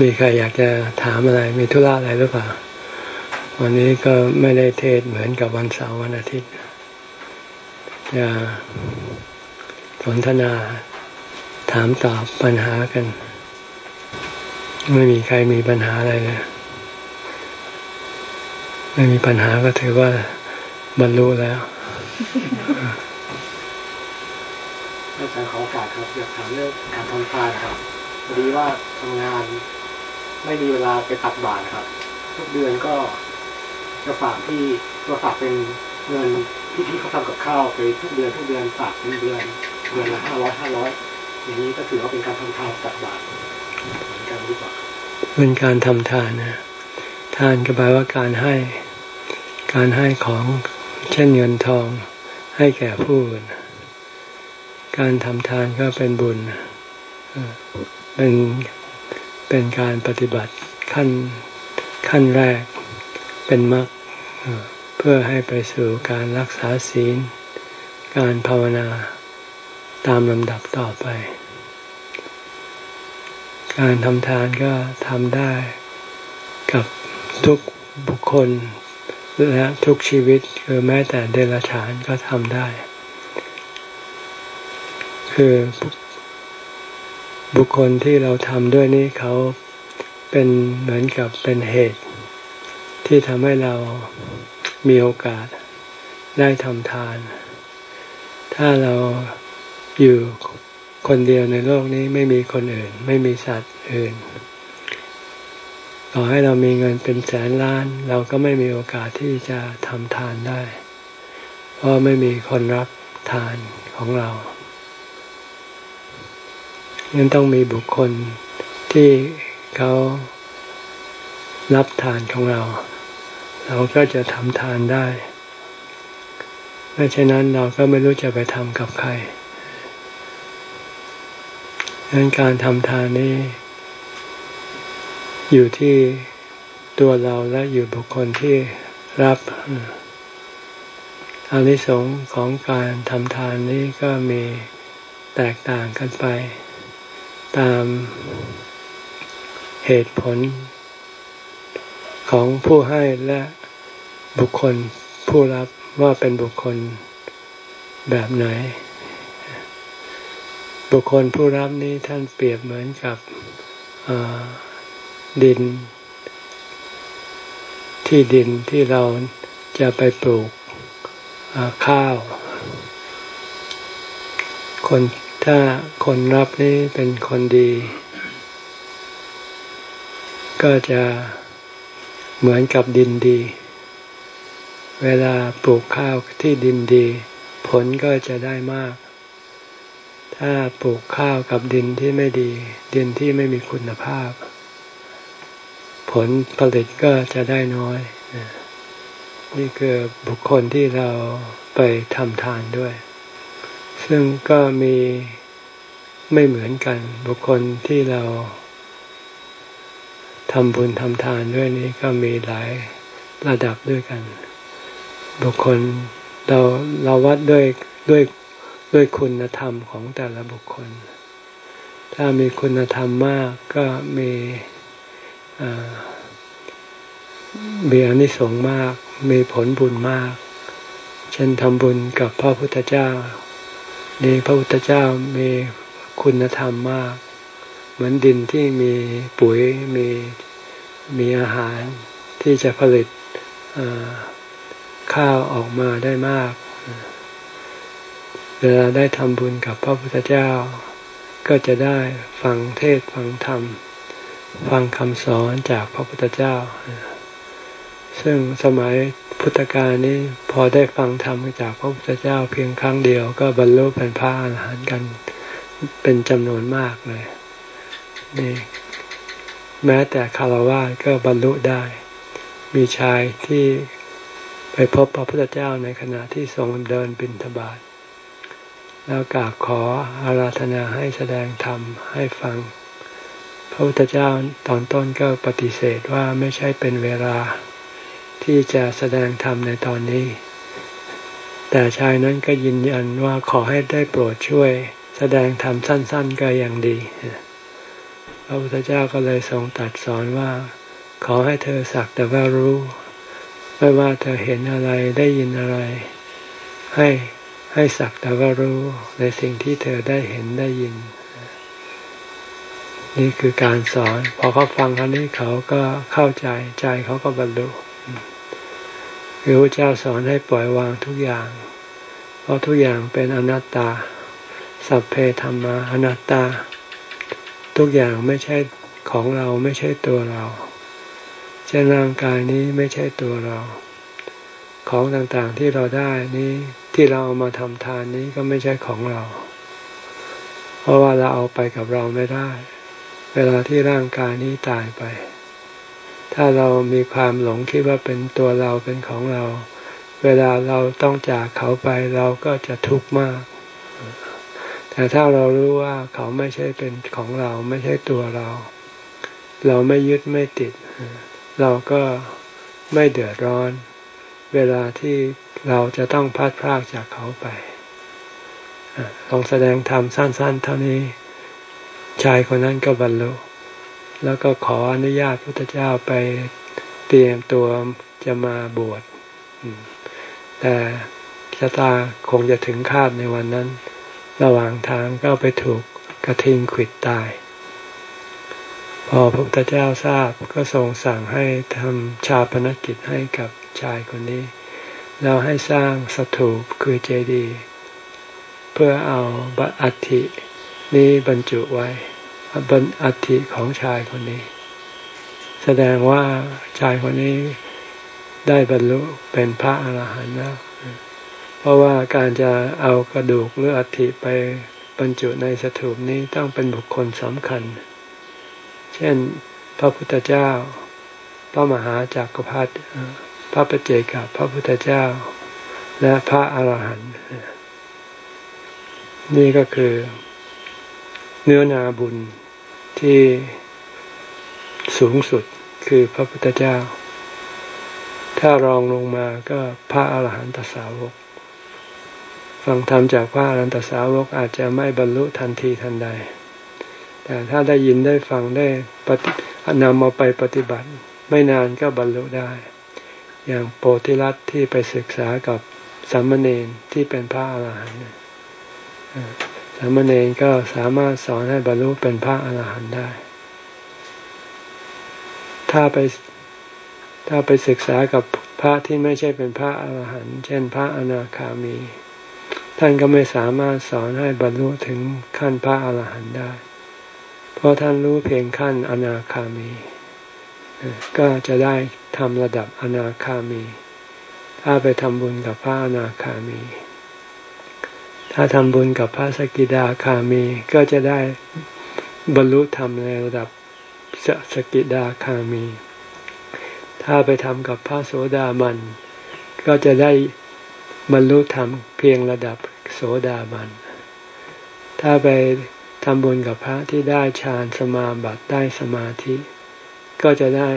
มีใครอยากจะถามอะไร มีธุระอะไรหรือเปล่า วันนี้ก็ไม่ได้เทศเหมือนกับวันเสาร์วันอาทิตย์ จะสนทนาถามตอบปัญหากัน ไม่มีใครมีปัญหาอะไรเลยไม่มีปัญหาก็ถือว่าบรรลุแล้วอาจารย์ขอโอกาสครับอยากถามเรื่องการทำทานครับพอดีว่าทำงาน ไม่มีเวลาไปตักบาตรครับ ทุกเดือนก็จะฝากที่จะฝากเป็นเงินที่ที่เขาทำกับข้าวไปทุกเดือนทุกเดือนฝากเป็นเดือนเดือนละห้าร้อยห้าร้อยอย่างนี้ก็ถือว่าเป็นการทำทานตักบาตรเหมือนกันหรือเปล่าเป็นการทำทานนะทานก็แปลว่าการให้ การให้ของเช่นเงินทองให้แก่ผู้อื่นการทำทานก็เป็นบุญ เป็น เป็นการปฏิบัติขั้นขั้นแรกเป็นมรรคเพื่อให้ไปสู่การรักษาศีล การภาวนาตามลำดับต่อไป การทำทานก็ทำได้กับทุกบุคคลและทุกชีวิตคือแม้แต่เดรัจฉานก็ทำได้ คือ บุคคลที่เราทำด้วยนี้เขาเป็นเหมือนกับเป็นเหตุ ที่ทำให้เรามีโอกาสได้ทำทาน ถ้าเราอยู่คนเดียวในโลกนี้ไม่มีคนอื่น ไม่มีสัตว์อื่น ต่อให้เรามีเงินเป็นแสนล้าน เราก็ไม่มีโอกาสที่จะทำทานได้ เพราะไม่มีคนรับทานของเรา ยังต้องมีบุคคลที่เขารับทานของเรา เราก็จะทำทานได้ไม่เช่นนั้นเราก็ไม่รู้จะไปทำกับใครดังนั้นการทำทานนี้ อยู่ที่ตัวเราและอยู่บุคคลที่รับอานิสงส์ของการทำทานนี้ก็มีแตกต่างกันไป ตามเหตุผลของผู้ให้และบุคคลผู้รับว่าเป็นบุคคลแบบไหน บุคคลผู้รับนี้ท่านเปรียบเหมือนกับดิน ที่ดินที่เราจะไปปลูกข้าว คน ถ้าคนรับนี้เป็นคนดี ก็จะเหมือนกับดินดี เวลาปลูกข้าวที่ดินดี ผลก็จะได้มาก ถ้าปลูกข้าวกับดินที่ไม่ดี ดินที่ไม่มีคุณภาพ ผลผลิตก็จะได้น้อย นี่คือบุคคลที่เราไปทำทานด้วย ซึ่งก็มีไม่เหมือนกัน บุคคลที่เราทำบุญทำทานด้วยนี้ก็มีหลายระดับด้วยกัน บุคคลเราเราวัดด้วยด้วยด้วยคุณธรรมของแต่ละบุคคล ถ้ามีคุณธรรมมากก็มีมีอนิสงส์มาก มีผลบุญมาก เช่นทำบุญกับพระพุทธเจ้า นี่พระพุทธเจ้ามีคุณธรรมมาก เหมือนดินที่มีปุ๋ยมีมีอาหารที่จะผลิตข้าวออกมาได้มาก เวลาได้ทำบุญกับพระพุทธเจ้า ก็จะได้ฟังเทศฟังธรรม ฟังคำสอนจากพระพุทธเจ้า ซึ่งสมัย พุทธกาลนี้พอได้ฟังธรรมจากพระพุทธเจ้าเพียงครั้งเดียวก็บรรลุเป็นพระอรหันต์กันเป็นจำนวนมากเลยนี่แม้แต่คารวะก็บรรลุได้ มีชายที่ไปพบพระพุทธเจ้าในขณะที่ทรงเดินบิณฑบาตแล้วกราบขออาราธนาให้แสดงธรรมให้ฟัง พระพุทธเจ้าตอนต้นก็ปฏิเสธว่าไม่ใช่เป็นเวลา ที่จะแสดงธรรมในตอนนี้ แต่ชายนั้นก็ยืนยันว่าขอให้ได้โปรดช่วย แสดงธรรมสั้น ๆ ก็ยังดี พระพุทธเจ้าก็เลยทรงตัดสอนว่า ขอให้เธอสักแต่ว่ารู้ ไม่ว่าเธอเห็นอะไรได้ยินอะไร ให้ให้สักแต่ว่ารู้ในสิ่งที่เธอได้เห็นได้ยิน นี่คือการสอน พอเขาฟังครั้นี้เขาก็เข้าใจใจเขาก็บรรลุ พระพุทธเจ้าสอนให้ปล่อยวางทุกอย่าง เพราะทุกอย่างเป็นอนัตตา สัพเพธรรมาอนัตตา ทุกอย่างไม่ใช่ของเราไม่ใช่ตัวเรา เช่นร่างกายนี้ไม่ใช่ตัวเรา ของต่างๆที่เราได้นี้ที่เราเอามาทำทานนี้ก็ไม่ใช่ของเรา เพราะว่าเราเอาไปกับเราไม่ได้ เวลาที่ร่างกายนี้ตายไป ถ้าเรามีความหลงคิดว่าเป็นตัวเราเป็นของเรา เวลาเราต้องจากเขาไปเราก็จะทุกข์มาก แต่ถ้าเรารู้ว่าเขาไม่ใช่เป็นของเราไม่ใช่ตัวเรา เราไม่ยึดไม่ติด เราก็ไม่เดือดร้อน เวลาที่เราจะต้องพัดพรากจากเขาไปลองแสดงธรรมสั้น ๆ เท่านี้ ชายคนนั้นก็บรรลุ แล้วก็ขออนุญาตพุทธเจ้าไปเตรียมตัวจะมาบวชแต่ชะตาคงจะถึงคาดในวันนั้น ระหว่างทางก็ไปถูกกระทิงขิดตาย พอพระพุทธเจ้าทราบก็ทรงสั่งให้ทำชาปนกิจให้กับชายคนนี้แล้วให้สร้างสถูปคือเจดีย์เพื่อเอาบัตอัฐินี้บรรจุไว้ บนอัฐิของชายคนนี้ แสดงว่าชายคนนี้ได้บรรลุเป็นพระอรหันต์แล้วเพราะว่าการจะเอากระดูกหรืออัฐิไปบรรจุในสถูปนี้ต้องเป็นบุคคลสำคัญ เช่น พระพุทธเจ้า พระมหาจากักรพรรดิพระปเจกับพระพุทธเจ้า และพระอรหันต์นี่ก็คือ เนื้อนาบุญ ที่สูงสุดคือพระพุทธเจ้า ถ้ารองลงมาก็พระอาหารหันตสาวก ฟังธรรมจากพระอาหารหันตสาวกอาจจะไม่บรรลุทันทีทันใด แต่ถ้าได้ยินได้ฟังได้ปฏินำมาไปปฏิบัติ ไม่นานก็บรรลุได้ อย่างโปธิรัตที่ไปศึกษากับสามเณรที่เป็นพระอาหารหันต์ สามเณรก็สามารถสอนให้บรรลุเป็นพระอรหันต์ได้ ถ้าไปถ้าไปศึกษากับพระที่ไม่ใช่เป็นพระอรหันต์เช่น พระอนาคามี ท่านก็ไม่สามารถสอนให้บรรลุถึงขั้นพระอรหันต์ได้ เพราะท่านรู้เพียงขั้นอนาคามี ก็จะได้ทำระดับอนาคามี ถ้าไปทำบุญกับพระอนาคามี ถ้าทำบุญกับพระสกิดาคามีก็จะได้บรรลุธรรมในระดับสสกิดาคามี ถ้าไปทำกับพระโสดาบัน ก็จะได้บรรลุธรรมเพียงระดับโสดาบัน ถ้าไปทำบุญกับพระที่ได้ฌานสมาบัติได้สมาธิ ก็จะได้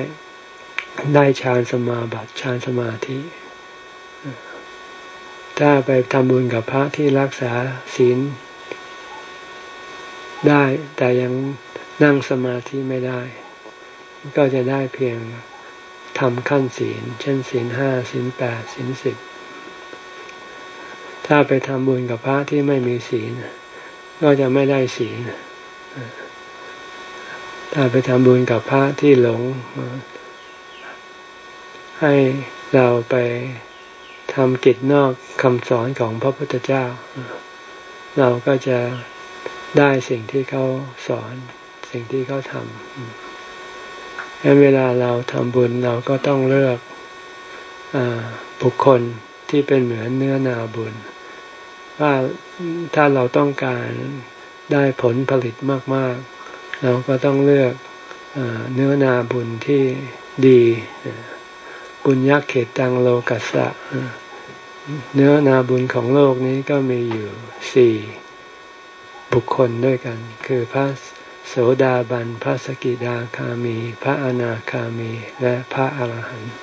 ได้ฌานสมาบัติฌานสมาธิ ถ้าไปทำบุญกับพระที่รักษาศีล ได้แต่ยังนั่งสมาธิไม่ได้ ก็จะได้เพียงทำขั้นศีล เช่นศีลห้าศีลแปดศีลสิบถ้าไปทำบุญกับพระที่ไม่มีศีล ก็จะไม่ได้ศีล ถ้าไปทำบุญกับพระที่หลง ให้เราไป ทำกิจนอกคำสอนของพระพุทธเจ้า เราก็จะได้สิ่งที่เขาสอน สิ่งที่เขาทำดังเวลาเราทำบุญเราก็ต้องเลือกอบุคคลที่เป็นเหมือนเนื้อนาบุญ ว่าถ้าเราต้องการได้ผลผลิตมาก ๆ เราก็ต้องเลือกอเนื้อนาบุญที่ดี บุญยักเขตตังโลกัสสะเนื้อนาบุญของโลกนี้ก็มีอยู่สี่บุคคลด้วยกัน คือพระโสดาบัน พระสกิดาคามี พระอนาคามี และพระอรหันต์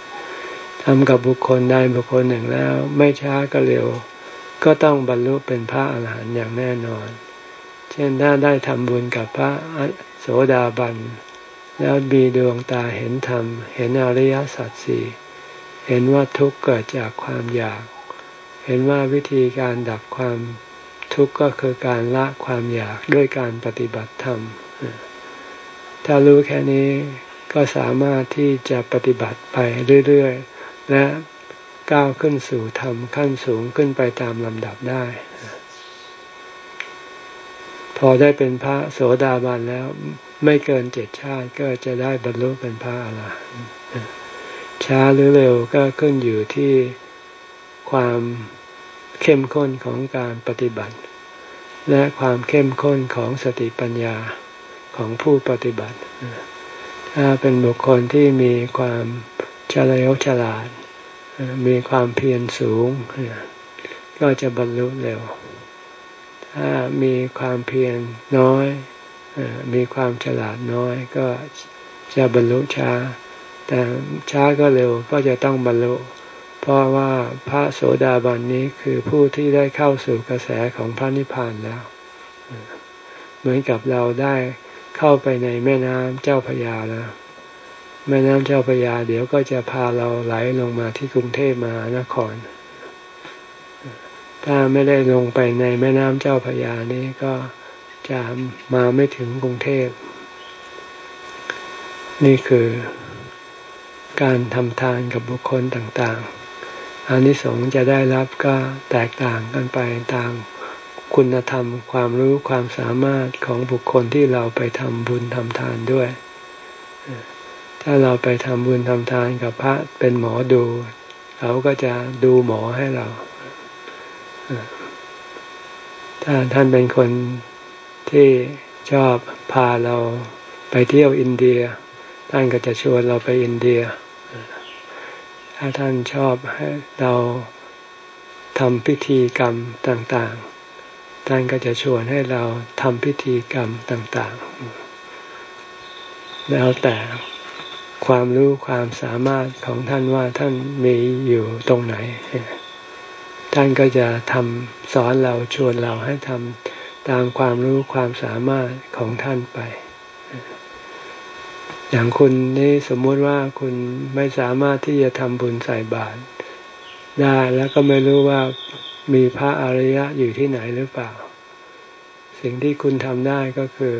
ทำกับบุคคลใดบุคคลหนึ่งแล้ว ไม่ช้าก็เร็ว ก็ต้องบรรลุเป็นพระอรหันต์อย่างแน่นอน เช่นถ้าได้ทำบุญกับพระโสดาบัน แล้วมีดวงตาเห็นธรรม เห็นอริยสัจสี่ เห็นว่าทุกข์เกิดจากความอยาก เห็นว่าวิธีการดับความทุกข์ก็คือการละความอยากด้วยการปฏิบัติธรรม ถ้ารู้แค่นี้ก็สามารถที่จะปฏิบัติไปเรื่อยๆ และก้าวขึ้นสู่ธรรมขั้นสูงขึ้นไปตามลำดับได้ พอได้เป็นพระโสดาบันแล้วไม่เกินเจ็ดชาติก็จะได้บรรลุเป็นพระอรหันต์ ช้าหรือเร็วก็ขึ้นอยู่ที่ความเข้มข้นของการปฏิบัติ และความเข้มข้นของสติปัญญาของผู้ปฏิบัติ ถ้าเป็นบุคคลที่มีความเฉลียวฉลาด มีความเพียรสูง ก็จะบรรลุเร็ว ถ้ามีความเพียรน้อย มีความฉลาดน้อยก็จะบรรลุช้า แต่ช้าก็เร็วก็จะต้องบรรลุ เพราะว่าพระโสดาบันนี้คือผู้ที่ได้เข้าสู่กระแสของพระนิพพานแล้ว เหมือนกับเราได้เข้าไปในแม่น้ำเจ้าพยาแล้ว แม่น้ำเจ้าพยา เดี๋ยวก็จะพาเราไหลลงมาที่กรุงเทพมหานคร ถ้าไม่ได้ลงไปในแม่น้ำเจ้าพยานี้ก็จะมาไม่ถึงกรุงเทพ นี่คือ การทำทานกับบุคคลต่างๆอานิสงส์จะได้รับก็แตกต่างกันไปตามคุณธรรม ความรู้ความสามารถของบุคคลที่เราไปทำบุญทำทานด้วย ถ้าเราไปทำบุญทำทานกับพระเป็นหมอดู เขาก็จะดูหมอให้เรา ถ้าท่านเป็นคนที่ชอบพาเราไปเที่ยวอินเดีย ท่านก็จะชวนเราไปอินเดีย ถ้าท่านชอบให้เราทำพิธีกรรมต่างๆ ท่านก็จะชวนให้เราทำพิธีกรรมต่างๆ แล้วแต่ความรู้ความสามารถของท่านว่าท่านมีอยู่ตรงไหน ท่านก็จะทำสอนเราชวนเราให้ทำตามความรู้ความสามารถของท่านไป อย่างคุณนี่สมมุติว่าคุณไม่สามารถที่จะทำบุญใส่บาตรได้แล้วก็ไม่รู้ว่ามีพระอริยะอยู่ที่ไหนหรือเปล่า สิ่งที่คุณทำได้ก็คือ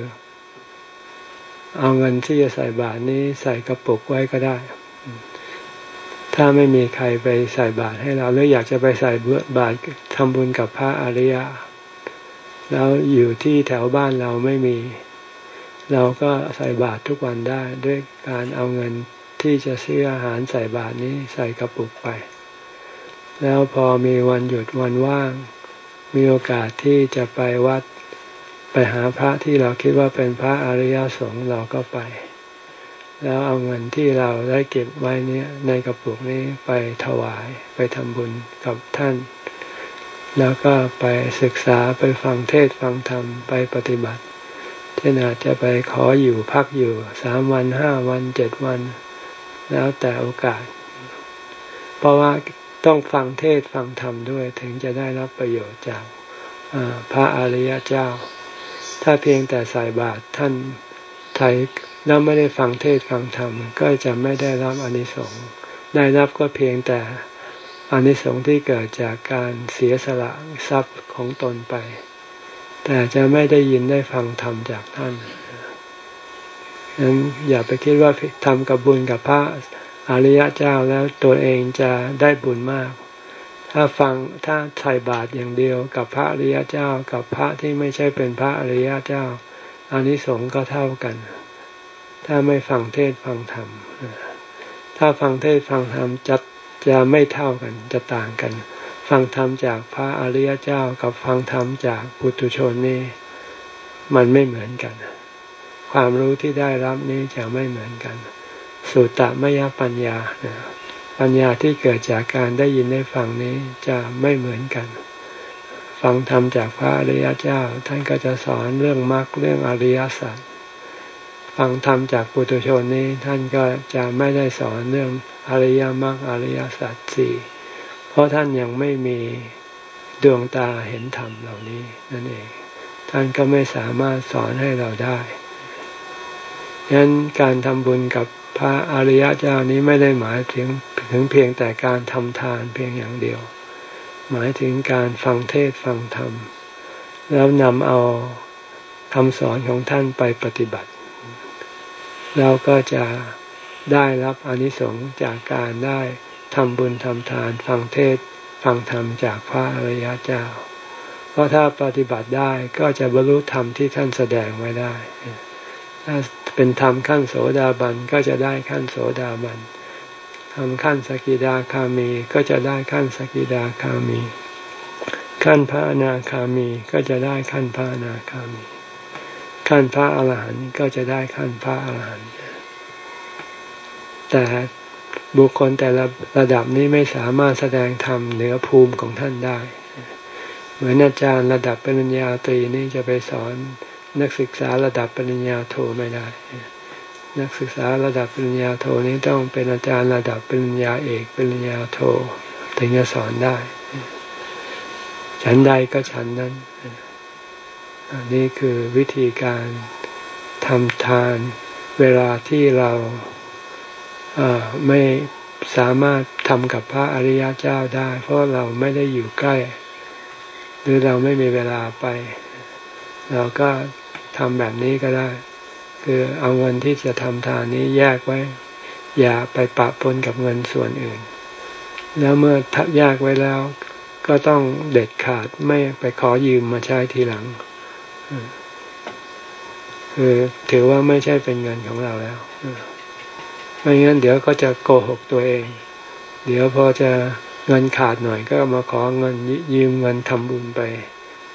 เอาเงินที่จะใส่บาตรนี้ใส่กระปุกไว้ก็ได้ ถ้าไม่มีใครไปใส่บาตรให้เราหรืออยากจะไปใส่บาตรทำบุญกับพระอริยะ แล้วอยู่ที่แถวบ้านเราไม่มี เราก็ใส่บาตรทุกวันได้ด้วยการเอาเงินที่จะซื้ออาหารใส่บาตรนี้ใส่กระปุกไป แล้วพอมีวันหยุดวันว่าง มีโอกาสที่จะไปวัดไปหาพระที่เราคิดว่าเป็นพระอริยสงฆ์เราก็ไป แล้วเอาเงินที่เราได้เก็บไว้นี้ในกระปุกนี้ไปถวายไปทำบุญกับท่าน แล้วก็ไปศึกษาไปฟังเทศฟังธรรมไปปฏิบัติ ช่นอาจจะไปขออยู่พักอยู่สามวันห้าวันเจ็ดวัน แล้วแต่โอกาส เพราะว่าต้องฟังเทศฟังธรรมด้วยถึงจะได้รับประโยชน์จากพระอริยเจ้า ถ้าเพียงแต่ใส่บาตรท่านไทยแล้วไม่ได้ฟังเทศฟังธรรม ก็จะไม่ได้รับอนิสงส์ได้รับก็เพียงแต่อนิสงส์ที่เกิดจากการเสียสละทรัพย์ของตนไป แต่จะไม่ได้ยินได้ฟังธรรมจากท่านนั้นอย่าไปคิดว่าทำกับบุญกับพระอริยะเจ้าแล้วตัวเองจะได้บุญมาก ถ้าฟังถ้าใส่บาตรอย่างเดียวกับพระอริยะเจ้ากับพระที่ไม่ใช่เป็นพระอริยะเจ้าอานิสงส์ก็เท่ากัน ถ้าไม่ฟังเทศฟังธรรม ถ้าฟังเทศฟังธรรมจะจะไม่เท่ากันจะต่างกัน ฟังธรรมจากพระอริยเจ้ากับฟังธรรมจากปุถุชนนี่มันไม่เหมือนกัน ความรู้ที่ได้รับนี้จะไม่เหมือนกัน สุตตะมยปัญญา ปัญญาที่เกิดจากการได้ยินได้ฟังนี้จะไม่เหมือนกัน ฟังธรรมจากพระอริยเจ้า ท่านก็จะสอนเรื่องมรรคเรื่องอริยสัจฟังธรรมจากปุถุชนนี้ท่านก็จะไม่ได้สอนเรื่องอริยมรรคอริยสัจสี่ เพราะท่านยังไม่มีดวงตาเห็นธรรมเหล่านี้นั่นเอง ท่านก็ไม่สามารถสอนให้เราได้ฉะนั้นการทำบุญกับพระอริยเจ้านี้ไม่ได้หมายถึงถึงเพียงแต่การทำทานเพียงอย่างเดียว หมายถึงการฟังเทศฟังธรรม แล้วนำเอาคำสอนของท่านไปปฏิบัติ เราก็จะได้รับอนิสงส์จากการได้ ทำบุญทำทาน ฟังเทศ ฟังธรรมจากพระอริยเจ้า เพราะถ้าปฏิบัติได้ก็จะบรรลุธรรมที่ท่านแสดงไว้ได้ ถ้าเป็นธรรมขั้นโสดาบันก็จะได้ขั้นโสดาบันทำขั้นสกิดาคามีก็จะได้ขั้นสกิดาคามี ขั้นพระอนาคามีก็จะได้ขั้นพระอนาคามี ขั้นพระอรหันต์ก็จะได้ขั้นพระอรหันต์แต่ บุคคลแต่ละระดับนี้ไม่สามารถแสดงธรรมเหนือภูมิของท่านได้ เหมือนอาจารย์ระดับปริญญาตรีนี่จะไปสอนนักศึกษาระดับปริญญาโทไม่ได้ นักศึกษาระดับปริญญาโทนี้ต้องเป็นอาจารย์ระดับปริญญาเอกปริญญาโทถึงจะสอนได้ ฉันใดก็ฉันนั้น อันนี้คือวิธีการทำทานเวลาที่เรา ไม่สามารถทำกับพระอริยเจ้าได้ เพราะเราไม่ได้อยู่ใกล้ หรือเราไม่มีเวลาไป เราก็ทำแบบนี้ก็ได้ คือเอาเงินที่จะทำทานนี้แยกไว้ อย่าไปปะปนกับเงินส่วนอื่น แล้วเมื่อทับแยกไว้แล้ว ก็ต้องเด็ดขาดไม่ไปขอยืมมาใช้ทีหลัง คือถือว่าไม่ใช่เป็นเงินของเราแล้ว ไม่งั้นเดี๋ยวก็จะโกหกตัวเอง เดี๋ยวพอจะเงินขาดหน่อยก็มาขอเงินยืมเงินทำบุญไป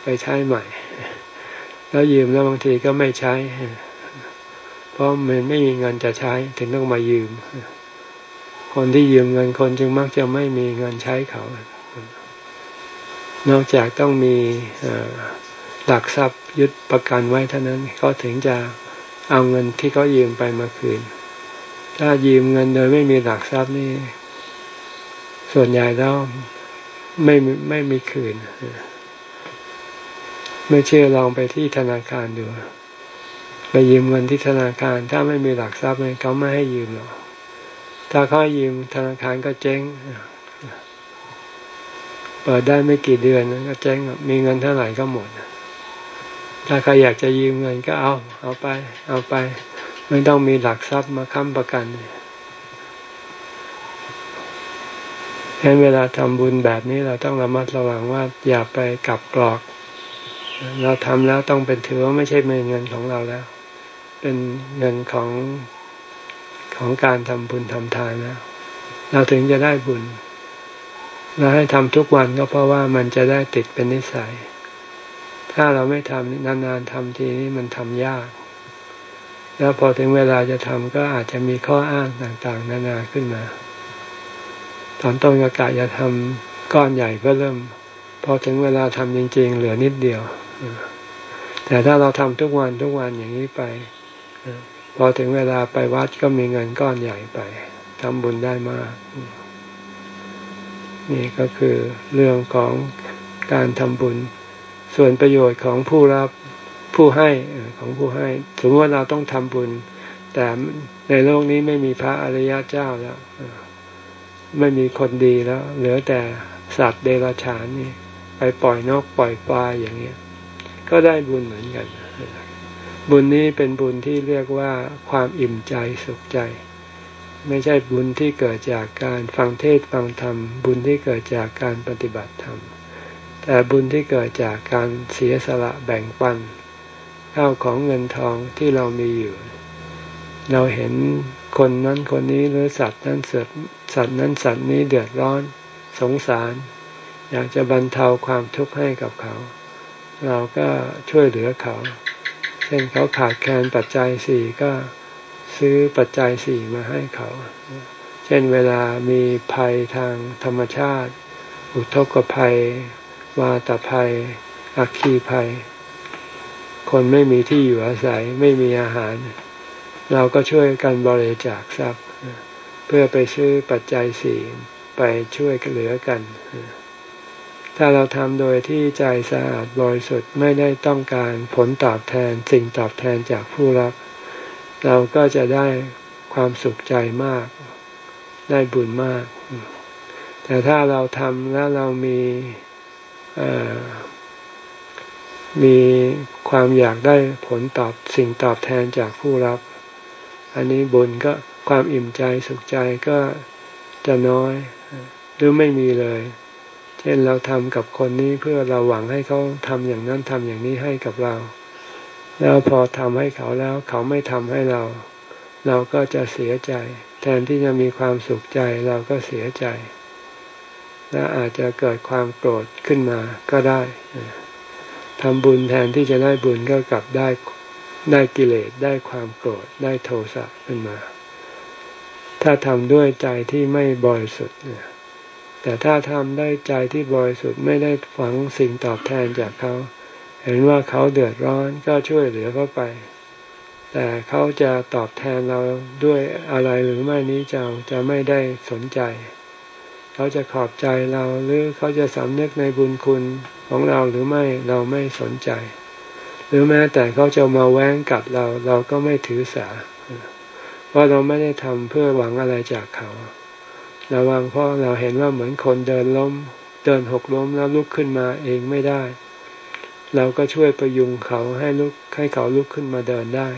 ไปใช้ใหม่ แล้วยืมแล้วบางทีก็ไม่ใช้ เพราะมันไม่มีเงินจะใช้ถึงต้องมายืม คนที่ยืมเงินคนจึงมักจะไม่มีเงินใช้เขา นอกจากต้องมีหลักทรัพย์ยึดประกันไว้เท่านั้นเขาถึงจะเอาเงินที่เขายืมไปมาคืน ถ้ายืมเงินโดยไม่มีหลักทรัพย์นี่ ส่วนใหญ่แล้วไม่ไม่มีคืน ไม่เชื่อลองไปที่ธนาคารดู ไปยืมเงินที่ธนาคาร ถ้าไม่มีหลักทรัพย์เขาไม่ให้ยืมหรอกถ้าเขายืมธนาคารก็เจ๊งเปิดได้ไม่กี่เดือนก็เจ๊งมีเงินเท่าไหร่ก็หมด ถ้าใครอยากจะยืมเงินก็เอา เอาไป เอาไป ไม่ต้องมีหลักทรัพย์มาค้ำประกันเห็นเวลาทำบุญแบบนี้เราต้องระมัดระวังว่าอย่าไปกลับกรอก เราทำแล้วต้องเป็นถือว่าไม่ใช่เงินของเราแล้ว เป็นเงินของของการทำบุญทำทานแล้ว เราถึงจะได้บุญ เราให้ทำทุกวันก็เพราะว่ามันจะได้ติดเป็นนิสัย ถ้าเราไม่ทำนานๆทำทีนี้มันทำยาก แล้วพอถึงเวลาจะทำก็อาจจะมีข้ออ้างต่างๆ นานาขึ้นมา ตอนต้นก็กะจะทำก้อนใหญ่ก็เริ่ม พอถึงเวลาทำจริง ๆ เหลือนิดเดียว แต่ถ้าเราทำทุกวันทุกวันอย่างนี้ไป พอถึงเวลาไปวัดก็มีเงินก้อนใหญ่ไปทำบุญได้มาก นี่ก็คือเรื่องของการทำบุญ ส่วนประโยชน์ของผู้รับ ผู้ให้ของผู้ให้สมมติว่าเราต้องทำบุญ แต่ในโลกนี้ไม่มีพระอริยเจ้าแล้วไม่มีคนดีแล้ว เหลือแต่สัตว์เดรัจฉานนี่ไปปล่อยนกปล่อยปลาอย่างเงี้ย ก็ได้บุญเหมือนกัน บุญนี้เป็นบุญที่เรียกว่าความอิ่มใจสุขใจ ไม่ใช่บุญที่เกิดจากการฟังเทศฟังธรรม บุญที่เกิดจากการปฏิบัติธรรมแต่บุญที่เกิดจากการเสียสละแบ่งปัน ข้าวของเงินทองที่เรามีอยู่ เราเห็นคนนั้นคนนี้หรือสัตว์นั้นเสือสัตว์นั้นสัตว์นี้เดือดร้อน สงสาร อยากจะบรรเทาความทุกข์ให้กับเขา เราก็ช่วยเหลือเขา เช่นเขาขาดแคลนปัจจัยสี่ก็ซื้อปัจจัยสี่มาให้เขา เช่นเวลามีภัยทางธรรมชาติ อุทกภัย วาตภัย อัคคีภัย คนไม่มีที่อยู่อาศัยไม่มีอาหาร เราก็ช่วยกันบริจาคทรัพย์ เพื่อไปซื้อปัจจัยสี่ไปช่วยเหลือกัน ถ้าเราทำโดยที่ใจสะอาดบริสุทธิ์ไม่ได้ต้องการผลตอบแทนสิ่งตอบแทนจากผู้รับ เราก็จะได้ความสุขใจมาก ได้บุญมาก แต่ถ้าเราทำแล้วเรามี มีความอยากได้ผลตอบสิ่งตอบแทนจากผู้รับ อันนี้บุญก็ความอิ่มใจสุขใจก็จะน้อยหรือไม่มีเลย เช่นเราทำกับคนนี้เพื่อเราหวังให้เขาทำอย่างนั้นทำอย่างนี้ให้กับเรา แล้วพอทำให้เขาแล้วเขาไม่ทำให้เรา เราก็จะเสียใจ แทนที่จะมีความสุขใจเราก็เสียใจ และอาจจะเกิดความโกรธขึ้นมาก็ได้ ทำบุญแทนที่จะได้บุญก็กลับได้ได้กิเลสได้ความโกรธได้โทสะขึ้นมา ถ้าทำด้วยใจที่ไม่บริสุทธิ์เนี่ยแต่ถ้าทำได้ใจที่บริสุทธิ์ไม่ได้ฝังสิ่งตอบแทนจากเขา เห็นว่าเขาเดือดร้อนก็ช่วยเหลือเขาไป แต่เขาจะตอบแทนเราด้วยอะไรหรือไม่นี้จะจะไม่ได้สนใจ เขาจะขอบใจเราหรือเขาจะสำนึกในบุญคุณของเราหรือไม่เราไม่สนใจ หรือแม้แต่เขาจะมาแว้งกัดเรา เราก็ไม่ถือสา เพราะเราไม่ได้ทำเพื่อหวังอะไรจากเขาระวังเพราะเราเห็นว่าเหมือนคนเดินล้ม เดินหกล้มแล้วลุกขึ้นมาเองไม่ได้ เราก็ช่วยประยุงเขาให้ลุกให้เขาลุกขึ้นมาเดินได้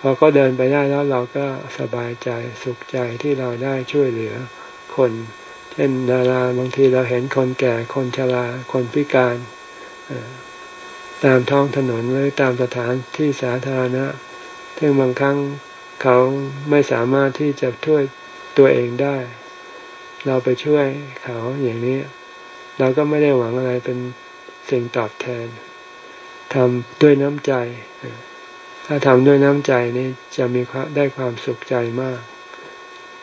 พอก็เดินไปได้แล้วเราก็สบายใจสุขใจที่เราได้ช่วยเหลือ คน เช่นดาราบางทีเราเห็นคนแก่คนชราคนพิการตามท้องถนนหรือตามสถานที่สาธารณะซึ่งบางครั้งเขาไม่สามารถที่จะช่วยตัวเองได้ เราไปช่วยเขาอย่างนี้ เราก็ไม่ได้หวังอะไรเป็นสิ่งตอบแทนทำด้วยน้ำใจ ถ้าทำด้วยน้ำใจนี่จะมีได้ความสุขใจมาก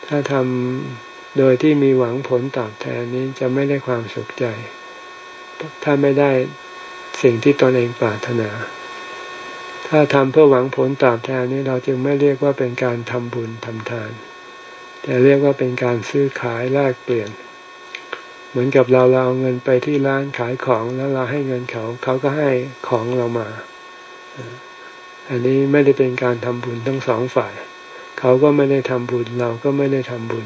ถ้าทำ โดยที่มีหวังผลตอบแทนนี้จะไม่ได้ความสุขใจ ถ้าไม่ได้สิ่งที่ตนเองปรารถนา ถ้าทำเพื่อหวังผลตอบแทนนี้เราจึงไม่เรียกว่าเป็นการทำบุญทำทาน แต่เรียกว่าเป็นการซื้อขายแลกเปลี่ยน เหมือนกับเราเราเอาเงินไปที่ร้านขายของแล้วเราให้เงินเขาเขาก็ให้ของเรามา อันนี้ไม่ได้เป็นการทำบุญทั้งสองฝ่าย เขาก็ไม่ได้ทำบุญเราก็ไม่ได้ทำบุญ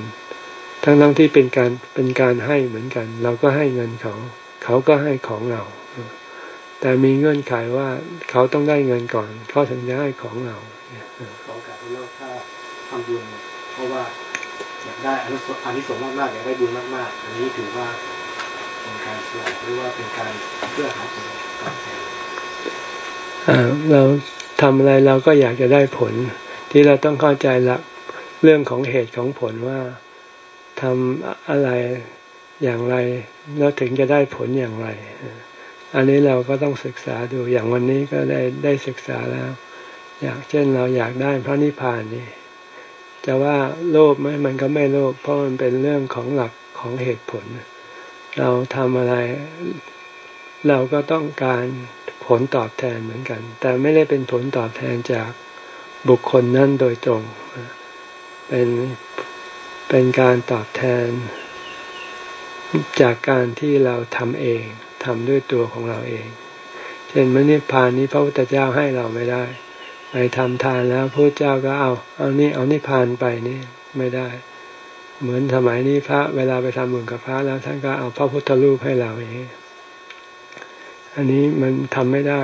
ทั้งทั้งที่เป็นการเป็นการให้เหมือนกัน เราก็ให้เงินเขา เขาก็ให้ของเรา แต่มีเงื่อนไขว่าเขาต้องได้เงินก่อนเขาถึงจะให้ของเราขอการเล่าถ้าทำบุญเพราะว่าอยากได้อันนี้อันนี้สงมากๆอยากได้บุญมากๆ อันนี้ถือว่าเป็นการสละหรือว่าเป็นการเพื่อหาผลตอบแทนเราทำอะไรเราก็อยากจะได้ผล ที่เราต้องเข้าใจละเรื่องของเหตุของผลว่า ทำอะไรอย่างไร แล้วถึงจะได้ผลอย่างไร อันนี้เราก็ต้องศึกษาดูอย่างวันนี้ก็ได้ได้ศึกษาแล้ว อยากเช่นเราอยากได้พระนิพพานนี่จะว่าโลภไหมมันก็ไม่โลภเพราะมันเป็นเรื่องของหลักของเหตุผล เราทำอะไร เราก็ต้องการผลตอบแทนเหมือนกัน แต่ไม่ได้เป็นผลตอบแทนจากบุคคลนั้นโดยตรง เป็น เป็นการตอบแทน จากการที่เราทำเองทำด้วยตัวของเราเอง เช่นมรรคพานนี้พระพุทธเจ้าให้เราไม่ได้ ไปทำทานแล้วพระเจ้าก็เอาเอานี่เอานิพพานไปนี่ไม่ได้ เหมือนสมัยนี้พระเวลาไปทำบุญกับพระแล้วท่านก็เอาพระพุทธรูปให้เราอย่างนี้อันนี้มันทำไม่ได้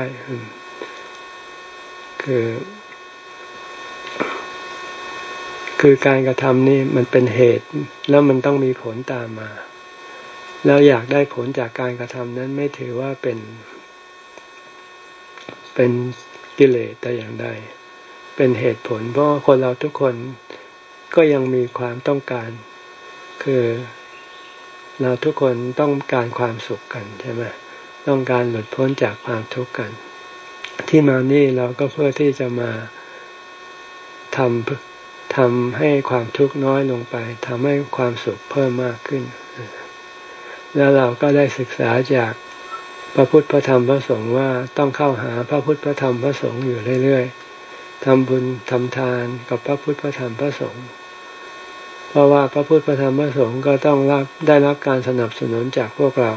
คือ คือการกระทำนี่มันเป็นเหตุ แล้วมันต้องมีผลตามมา แล้วอยากได้ผลจากการกระทำนั้นไม่ถือว่าเป็น เป็นกิเลสแต่อย่างใด เป็นเหตุผล เพราะคนเราทุกคนก็ยังมีความต้องการ คือเราทุกคนต้องการความสุขกันใช่ไหมต้องการหลุดพ้นจากความทุกข์กัน ที่มานี่เราก็เพื่อที่จะมาทำ ทำให้ความทุกข์น้อยลงไปทำให้ความสุขเพิ่มมากขึ้น แล้วเราก็ได้ศึกษาจากพระพุทธพระธรรมพระสงฆ์ว่าต้องเข้าหาพระพุทธพระธรรมพระสงฆ์อยู่เรื่อยๆทำบุญทำทานกับพระพุทธพระธรรมพระสงฆ์เพราะว่าพระพุทธพระธรรมพระสงฆ์ก็ต้องรับได้รับการสนับสนุนจากพวกเรา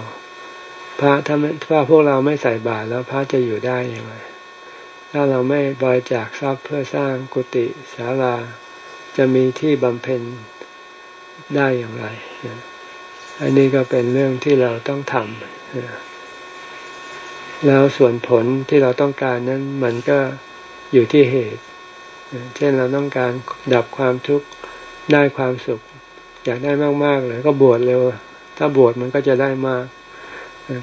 พระถ้าถ้าพวกเราไม่ใส่บาตรแล้วพระจะอยู่ได้ยังไงถ้าเราไม่บริจาคทรัพย์เพื่อสร้างกุฏิศาลา จะมีที่บำเพ็ญได้อย่างไร อันนี้ก็เป็นเรื่องที่เราต้องทำแล้วส่วนผลที่เราต้องการนั้นมันก็อยู่ที่เหตุ เช่นเราต้องการดับความทุกข์ได้ความสุข อยากได้มากๆเลยก็บวชเร็ว ถ้าบวชมันก็จะได้มาก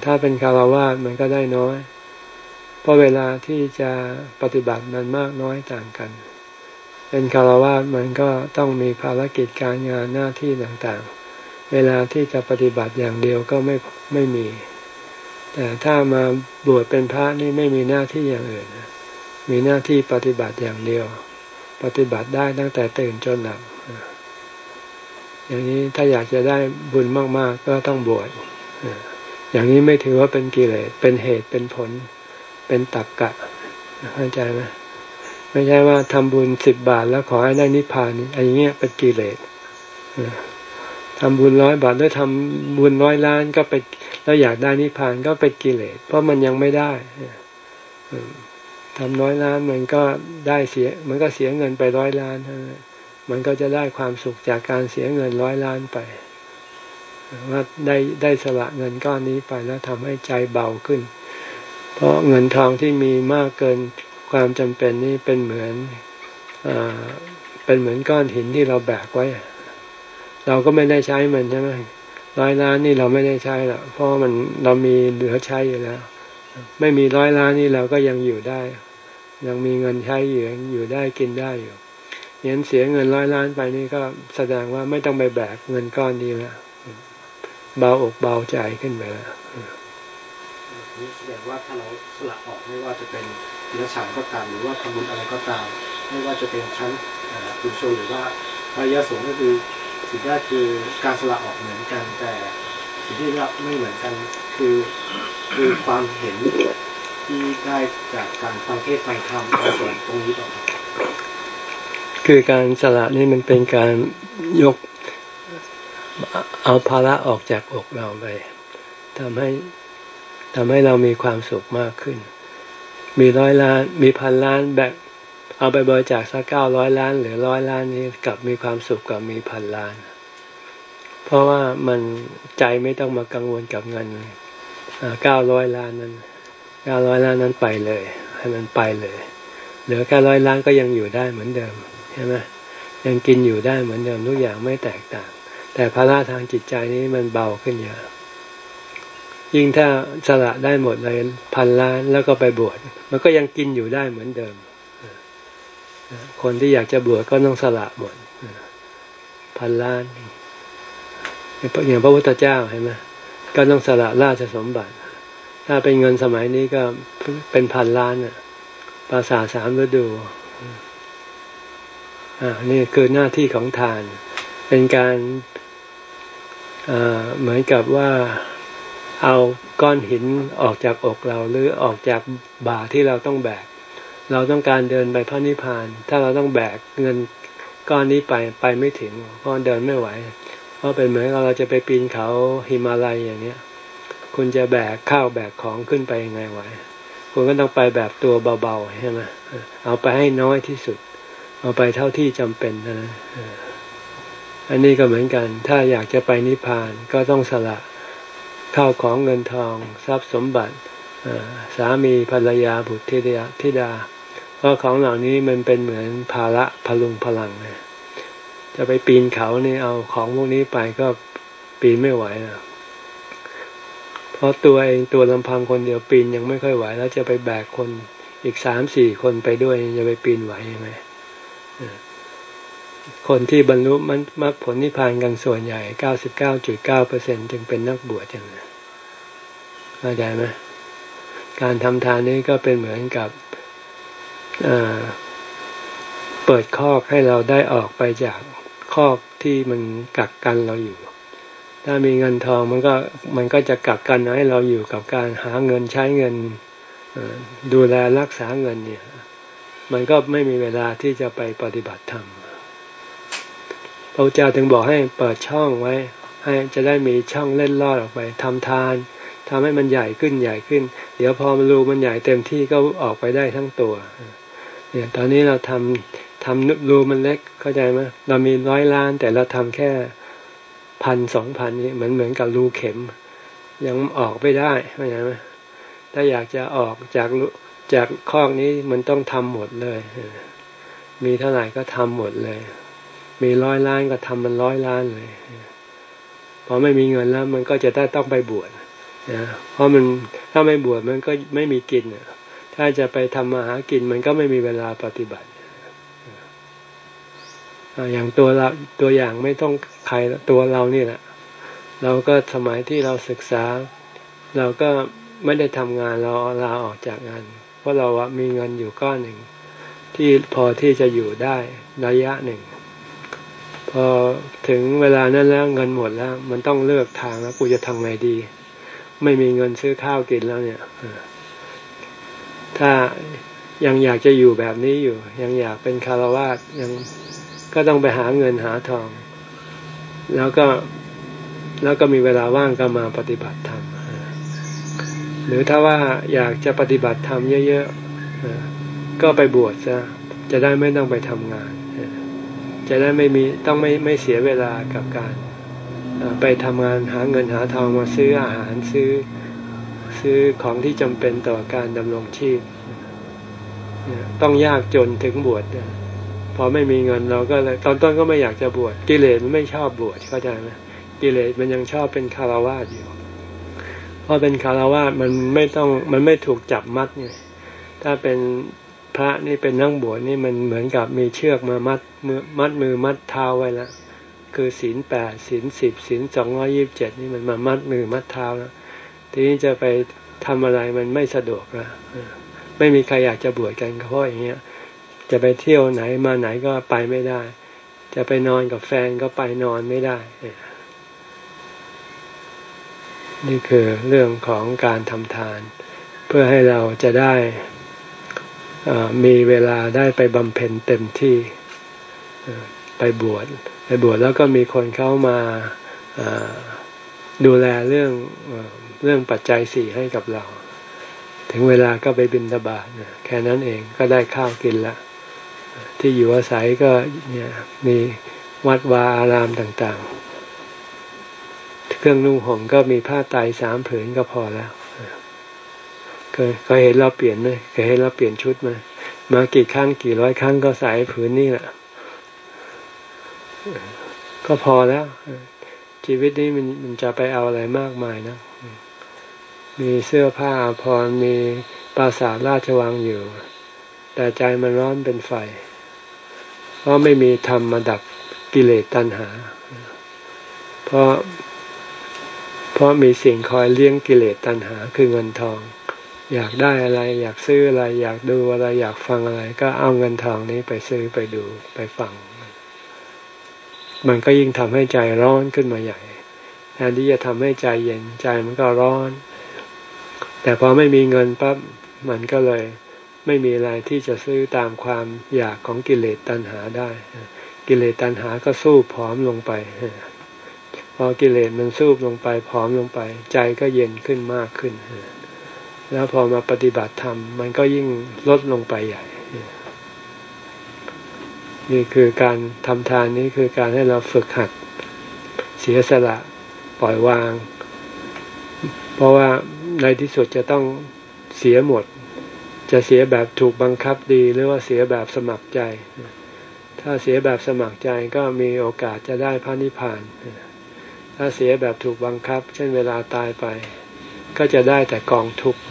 ถ้าเป็นคารวะมันก็ได้น้อย เพราะเวลาที่จะปฏิบัติมันมากน้อยต่างกัน เป็นคารวะมันก็ต้องมีภารกิจการงานหน้าที่ต่างๆ เวลาที่จะปฏิบัติอย่างเดียวก็ไม่ไม่มี แต่ถ้ามาบวชเป็นพระนี่ไม่มีหน้าที่อย่างอื่น มีหน้าที่ปฏิบัติอย่างเดียว ปฏิบัติได้ตั้งแต่ตื่นจนหลับอย่างนี้ถ้าอยากจะได้บุญมาก ๆ ก็ต้องบวชอย่างนี้ไม่ถือว่าเป็นกิเลสเป็นเหตุเป็นผล เป็นตักกะเข้าใจไหม ไม่ใช่ว่าทำบุญสิบบาทแล้วขอให้ได้นิพพานอันนี้เป็นกิเลสทำบุญร้อยบาทแล้วทำบุญร้อยล้านก็ไปแล้วอยากได้นิพพานก็เป็นกิเลสเพราะมันยังไม่ได้ทำร้อยล้านมันก็ได้เสีย มันก็เสียเงินไปร้อยล้านมันก็จะได้ความสุขจากการเสียเงินร้อยล้านไปว่าได้ได้สละเงินก้อนนี้ไปแล้วทำให้ใจเบาขึ้น เพราะเงินทองที่มีมากเกิน ความจำเป็นนี่เป็นเหมือนอเป็นเหมือนก้อนหินที่เราแบกไว้ เราก็ไม่ได้ใช้มันใช่ไหมร้อยล้านนี่เราไม่ได้ใช้หรอกเพราะมันเรามีเหลือใช้อยู่แล้ว ไม่มีร้อยล้านนี่เราก็ยังอยู่ได้ ยังมีเงินใช้อยู่อยู่ได้กินได้อยู่ยันเสียเงินร้อยล้านไปนี่ก็แสดงว่าไม่ต้องไปแบกเงินก้อนนี้แล้วเบาอกเบาใจขึ้นไปแล้วนี่แสดงว่าถ้าเราสละออกไม่ว่าจะเป็น กิจฉันก็ตาม หรือว่าทำบุญอะไรก็ตาม ไม่ว่าจะเป็นชั้นคุณโซหรือว่าพระยาสงก็คือสิ่งแรกคือการสละออกเหมือนกัน แต่สิ่งที่ไม่เหมือนกันคือคือความเห็นที่ได้จากการฟังเทศฟังธรรมในส่วนตรงนี้ต่อคือการสละนี่มันเป็นการยกเอาภาระออกจากอกเราไปทำให้ทำให้เรามีความสุขมากขึ้น มีร้อยล้าน มีพันล้านแบบเอาไปบริจาคสักเก้าร้อยล้าน หรือร้อยล้านนี้กลับมีความสุขกับมีพันล้าน เพราะว่ามันใจไม่ต้องมากังวลกับเงินเก้าร้อยล้านนั้นเก้าร้อยล้านนั้นไปเลย ให้มันไปเลยเหลือแค่ร้อยล้านก็ยังอยู่ได้เหมือนเดิมใช่ไหมยังกินอยู่ได้เหมือนเดิมทุกอย่างไม่แตกต่าง แต่ภาระทางจิตใจนี้มันเบาขึ้นเยอะ ยิ่งถ้าสละได้หมดเลยพันล้านแล้วก็ไปบวชมันก็ยังกินอยู่ได้เหมือนเดิม คนที่อยากจะบวชก็ต้องสละหมดพันล้านอย่างพระพุทธเจ้าเห็นไหมก็ต้องสละราชสมบัติ ถ้าเป็นเงินสมัยนี้ก็เป็นพันล้านอะภาษาสามฤดูอ่านี่คือหน้าที่ของทาน เป็นการเหมือนกับว่า เอาก้อนหินออกจากอกเราหรือออกจากบ่าที่เราต้องแบก เราต้องการเดินไปพระนิพพาน ถ้าเราต้องแบกเงินก้อนนี้ไปไปไม่ถึงเพราะเดินไม่ไหว เพราะเป็นเหมือนเราจะไปปีนเขาหิมาลัยอย่างเนี้ย คุณจะแบกข้าวแบกของขึ้นไปยังไงไหวคุณก็ต้องไปแบบตัวเบาๆใช่ไหมเอาไปให้น้อยที่สุด เอาไปเท่าที่จำเป็นนะอันนี้ก็เหมือนกัน ถ้าอยากจะไปนิพพานก็ต้องสละ ข้าวของเงินทอง ทรัพย์สมบัติสามีภรรยาบุตรธิดาธิดาเพราะของเหล่านี้มันเป็นเหมือนภาระพลุงพลังนะจะไปปีนเขาเนี่เอาของพวกนี้ไปก็ปีนไม่ไหวนะเพราะตัวเองตัวลำพังคนเดียวปีนยังไม่ค่อยไหว แล้วจะไปแบกคนอีกสามสี่คนไปด้วยจะไปปีนไหวยังไงคนที่บรรลุมันมรรคผลนิพพานกันส่วนใหญ่เก้าสิบเก้าจุดเก้าเปอร์เซ็นจึงเป็นนักบวชอย่างนั้ เข้าใจไหมการทำทานนี้ก็เป็นเหมือนกับเปิดคอกให้เราได้ออกไปจากคอกที่มันกักกันเราอยู่ ถ้ามีเงินทองมันก็มันก็จะกักกันให้เราอยู่กับการหาเงินใช้เงินดูแลรักษาเงินเนี่ย มันก็ไม่มีเวลาที่จะไปปฏิบัติธรรมพระเจ้าถึงบอกให้เปิดช่องไว้ ให้จะได้มีช่องเล่นลอดออกไปทำทาน ทำให้มันใหญ่ขึ้นใหญ่ขึ้น เดี๋ยวพอมันรูมันใหญ่เต็มที่ก็ออกไปได้ทั้งตัว เนี่ยตอนนี้เราทำทำรูมันเล็กเข้าใจไหมเรามีร้อยล้าน แต่เราทำแค่พันสองพันนี่เหมือนเหมือนกับรูเข็ม ยังออกไม่ได้เข้าใจไหมถ้าอยากจะออกจากจากคอกนี้มันต้องทำหมดเลย มีเท่าไหร่ก็ทำหมดเลย มีร้อยล้านก็ทำมันร้อยล้านเลยพอไม่มีเงินแล้ว มันก็จะได้ต้องไปบวช นะเพราะมันถ้าไม่บวชมันก็ไม่มีกินถ้าจะไปทำมาหากินมันก็ไม่มีเวลาปฏิบัติอย่างตัวเราตัวอย่างไม่ต้องใครตัวเรานี่แหละเราก็สมัยที่เราศึกษา เราก็ไม่ได้ทำงานเราลาออกจากงาน เพราะเรามีเงินอยู่ก้อนหนึ่ง ที่พอที่จะอยู่ได้ระยะหนึ่ง พอถึงเวลานั้นแล้วเงินหมดแล้ว มันต้องเลือกทางแล้วกูจะทำไงดี ไม่มีเงินซื้อข้าวกินแล้วเนี่ยถ้ายังอยากจะอยู่แบบนี้อยู่ ยังอยากเป็นคารวาสยังก็ต้องไปหาเงินหาทอง แล้วก็แล้วก็มีเวลาว่างก็มาปฏิบัติธรรมหรือถ้าว่าอยากจะปฏิบัติธรรมเยอะๆก็ไปบวชซะจะได้ไม่ต้องไปทำงาน จะได้ไม่มีต้องไม่ไม่เสียเวลากับการ ไปทำงานหาเงินหาทองมาซื้ออาหารซื้อซื้อของที่จำเป็นต่อการดำรงชีพ ต้องยากจนถึงบวชพอไม่มีเงินเราก็เลยตอนต้นก็ไม่อยากจะบวชกิเลสมันไม่ชอบบวชเข้าใจไหมกิเลสมันยังชอบเป็นคารวาสอยู่เพราะเป็นคารวาสมันไม่ต้องมันไม่ถูกจับมัดไงถ้าเป็นพระนี่เป็นนั่งบวชนี่มันเหมือนกับมีเชือกมามัดมือมัดมือมัดเท้าไว้แล้ว คือศีลแปดศีลสิบศีลสองร้อยิบเจ็ดนี่มันมามัดมือมัดเท้าแล้วทีนี้จะไปทำอะไรมันไม่สะดวกแล้วไม่มีใครอยากจะบวชกันเพราะอย่างเงี้ย จะไปเที่ยวไหนมาไหนก็ไปไม่ได้ จะไปนอนกับแฟนก็ไปนอนไม่ได้ นี่คือเรื่องของการทำทาน เพื่อให้เราจะได้มีเวลาได้ไปบำเพ็ญเต็มที่ ไปบวชไปบวชแล้วก็มีคนเข้ามาดูแลเรื่องเรื่องปัจจัยสี่ให้กับเรา ถึงเวลาก็ไปบินทบาทแค่นั้นเองก็ได้ข้าวกินละ ที่อยู่อาศัยก็เนี่ยมีวัดวาอารามต่างๆ เครื่องนุ่งห่มก็มีผ้าไตสามผืนก็พอแล้วเคยเคยเห็นเราเปลี่ยนไหมเคยเห็นเราเปลี่ยนชุดไหมมากี่ครั้งกี่ร้อยครั้งก็ใส่ผืนนี่แหละ ก็พอแล้ว ชีวิตนี้มันมันจะไปเอาอะไรมากมายนะ มีเสื้อผ้าพรมีปราสาทราชวังอยู่ แต่ใจมันร้อนเป็นไฟ เพราะไม่มีธรรมมาดับกิเลสตัณหา เพราะ เพราะมีสิ่งคอยเลี้ยงกิเลสตัณหา คือเงินทอง อยากได้อะไร อยากซื้ออะไร อยากดูอะไร อยากฟังอะไร ก็เอาเงินทองนี้ไปซื้อไปดูไปฟัง มันก็ยิ่งทำให้ใจร้อนขึ้นมาใหญ่แทนที่จะทำให้ใจเย็นใจมันก็ร้อน แต่พอไม่มีเงินปั๊บมันก็เลยไม่มีอะไรที่จะซื้อตามความอยากของกิเลสตัณหาได้ กิเลสตัณหาก็สู้ผอมลงไป พอกิเลสมันสู้ลงไปผอมลงไป ใจก็เย็นขึ้นมากขึ้น แล้วพอมาปฏิบัติธรรมมันก็ยิ่งลดลงไปใหญ่ นี่คือการทำทานนี้คือการให้เราฝึกหัดเสียสละปล่อยวาง เพราะว่าในที่สุดจะต้องเสียหมด จะเสียแบบถูกบังคับดีหรือว่าเสียแบบสมัครใจ ถ้าเสียแบบสมัครใจก็มีโอกาสจะได้พระนิพพาน ถ้าเสียแบบถูกบังคับ เช่นเวลาตายไป ก็จะได้แต่กองทุกข์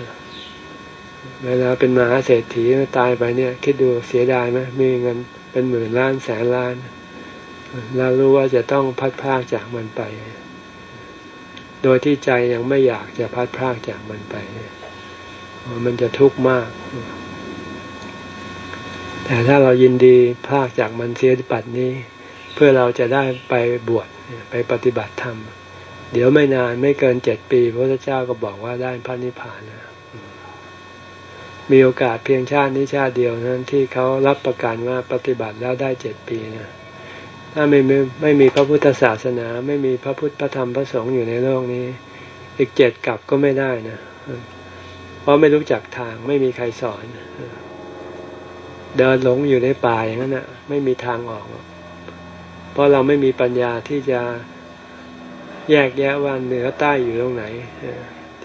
เวลาเป็นมหาเศรษฐีตายไปเนี่ย คิดดูเสียดายไหมมีเงินเป็นหมื่นล้านแสนล้านเรารู้ว่าจะต้องพัดพากจากมันไป โดยที่ใจยังไม่อยากจะพัดพากจากมันไป มันจะทุกข์มาก แต่ถ้าเรายินดีพากจากมันเสียปัดนี้ เพื่อเราจะได้ไปบวชไปปฏิบัติธรรม เดี๋ยวไม่นานไม่เกินเจ็ดปี พระพุทธเจ้าก็บอกว่าได้พระนิพพานนะ มีโอกาสเพียงชาตินี้ชาติเดียวนั้นที่เขารับประกันว่าปฏิบัติแล้วได้เจ็ดปีนะถ้าไม่ไม่ไม่มีพระพุทธศาสนา ไม่มีพระพุทธพระธรรมพระสงฆ์อยู่ในโลกนี้ อีกเจ็ดกลับก็ไม่ได้นะ เพราะไม่รู้จักทางไม่มีใครสอน เดินหลงอยู่ในป่าอย่างนั้นนะไม่มีทางออก เพราะเราไม่มีปัญญาที่จะแยกแยะว่าเหนือใต้อยู่ตรงไหน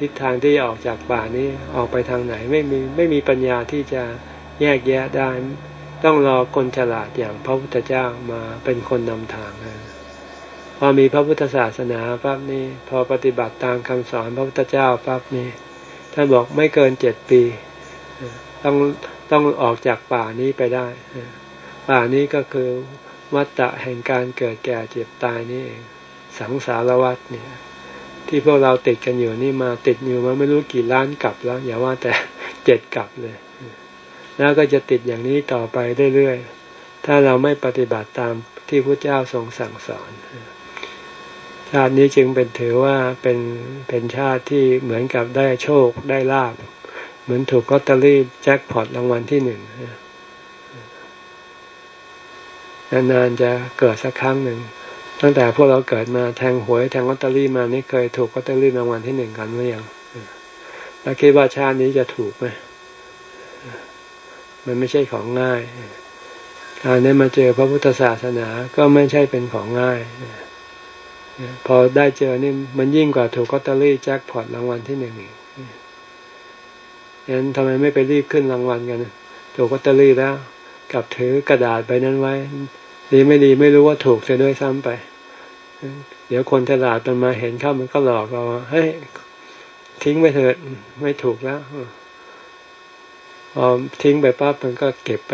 ทิศทางที่ออกจากป่านี้ออกไปทางไหนไม่มีไม่มีปัญญาที่จะแยกแยะได้ ต้องรอคนฉลาดอย่างพระพุทธเจ้ามาเป็นคนนำทางพอมีพระพุทธศาสนาปั๊บนี้พอปฏิบัติตามคำสอนพระพุทธเจ้าปั๊บนี้ท่านบอกไม่เกินเจ็ดปี ต้องต้องออกจากป่านี้ไปได้ ป่านี้ก็คือวัฏฏะแห่งการเกิดแก่เจ็บตายนี่เองสังสารวัฏเนี่ย ที่พวกเราติดกันอยู่นี่มาติดอยู่มาไม่รู้กี่ล้านกลับแล้ว อย่าว่าแต่เจ็ดกลับเลย แล้วก็จะติดอย่างนี้ต่อไปเรื่อยๆถ้าเราไม่ปฏิบัติตามที่พระเจ้าทรงสั่งสอนชาตินี้จึงเป็นถือว่าเป็นเป็นชาติที่เหมือนกับได้โชคได้ลาบเหมือนถูกลอตเตอรี่แจ็คพอตรางวัลที่หนึ่งนานๆจะเกิดสักครั้งหนึ่ง ตั้งแต่พวกเราเกิดมาแทงหวยแทงลอตเตอรี่มานี่เคยถูกลอตเตอรี่รางวัลที่หนึ่งกันหรือยังแล้วคิดว่าชาตินี้จะถูกไหมมันไม่ใช่ของง่ายการได้มาเจอพระพุทธศาสนาก็ไม่ใช่เป็นของง่ายพอได้เจอนี่มันยิ่งกว่าถูกลอตเตอรี่แจ็คพอตรางวัลที่หนึ่งอีกงั้นทำไมไม่ไปรีบขึ้นรางวัลกันถูกลอตเตอรี่แล้ว กับถือกระดาษไปนั้นไว้ดีไม่ดีไม่รู้ว่าถูกเสียด้วยซ้ำไป เดี๋ยวคนตลาดมันมาเห็นเข้ามันก็หลอกเราเฮ้ยทิ้งไปเถิดไม่ถูกแล้วพอทิ้งไปปั๊บมันก็เก็บไป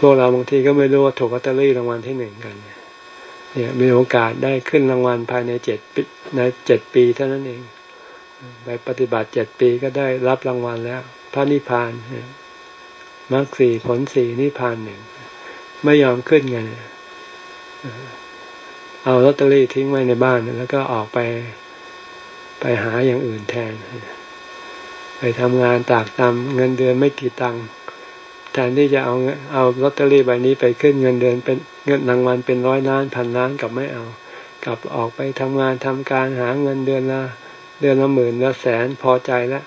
พวกเราบางทีก็ไม่รู้ว่าถูกลอตเตอรี่รางวัลที่หนึ่งกัน เนี่ยมีโอกาสได้ขึ้นรางวัลภายในเจ็ดในเจ็ดปีเท่านั้นเองไปปฏิบัติเจ็ดปีก็ได้รับรางวัลแล้ว พระนิพพานมรรคสี่ผลสี่นิพพานหนึ่งไม่ยอมขึ้นไงเเอาลอตเตอรี่ทิ้งไว้ในบ้าน แล้วก็ออกไปไปหาอย่างอื่นแทน ไปทำงานตากตำเงินเดือนไม่กี่ตังค์แทนที่จะเอาเอาลอตเตอรี่ใบนี้ไปขึ้นเงินเดือนเป็นเงินรางวัลเป็นร้อยล้านพันล้านกับไม่เอา กลับออกไปทำงานทำการหาเงินเดือนละเดือนละหมื่นละแสนพอใจแล้ว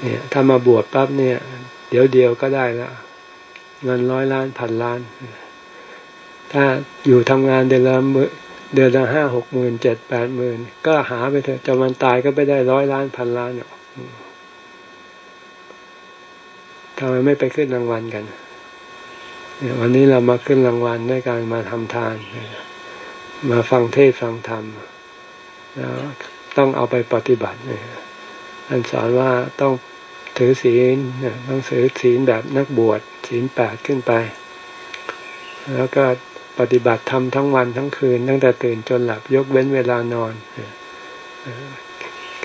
เนี่ยถ้ามาบวชปั๊บเนี่ย เดี๋ยวเดียวก็ได้ล้วเงินร้อยล้านพันล้าน ถ้าอยู่ทำงานเดือนละเดือนละห้าหกหมื่นเจ็ดแปดหมื่นก็หาไปเถอะจะมันตายก็ไม่ได้ร้อยล้านพันล้านหรอกทำไมไม่ไปขึ้นรางวัลกันเนี่ยวันนี้เรามาขึ้นรางวัลด้วยการมาทำทาน มาฟังเทศฟังธรรมแล้วต้องเอาไปปฏิบัติเนี่ยอันสอนว่าต้องถือศีลต้องถือศีลแบบนักบวชศีลแปดขึ้นไป แล้วก็ ปฏิบัติทำทั้งวันทั้งคืน ตั้งแต่ตื่นจนหลับยกเว้นเวลานอน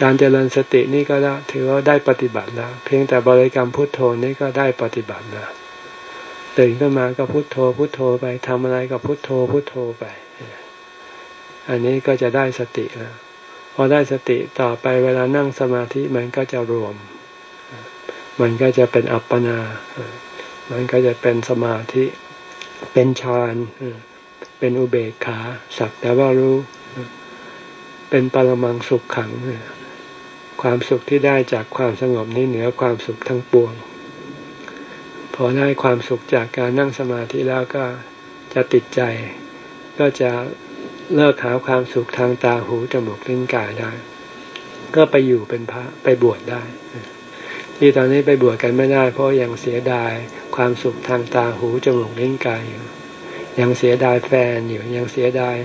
การเจริญสตินี่ก็ถือว่าได้ปฏิบัติแล้ว เพียงแต่บริกรรมพุทโธนี่ก็ได้ปฏิบัติแล้วตื่นขึ้นมาก็พุทโธพุทโธไปทำอะไรก็พุทโธพุทโธไป อันนี้ก็จะได้สติแล้ว พอได้สติต่อไปเวลานั่งสมาธิมันก็จะรวม มันก็จะเป็นอัปปนา มันก็จะเป็นสมาธิ เป็นฌาน เป็นอุเบกขาสักแต่ว่ารู้ เป็นปรมังสุขขัง ความสุขที่ได้จากความสงบนี้เหนือความสุขทั้งปวง พอได้ความสุขจากการนั่งสมาธิแล้วก็จะติดใจ ก็จะเลิกหาความสุขทางตาหูจมูกลิ้นกายได้ ก็ไปอยู่เป็นพระไปบวชได้ ที่ตอนนี้ไปบวชกันไม่ได้ เพราะยังเสียดายความสุขทางตาหูจมูกลิ้นกายอยู่ ยังเสียดายแฟนอยู่ ยังเสียดาย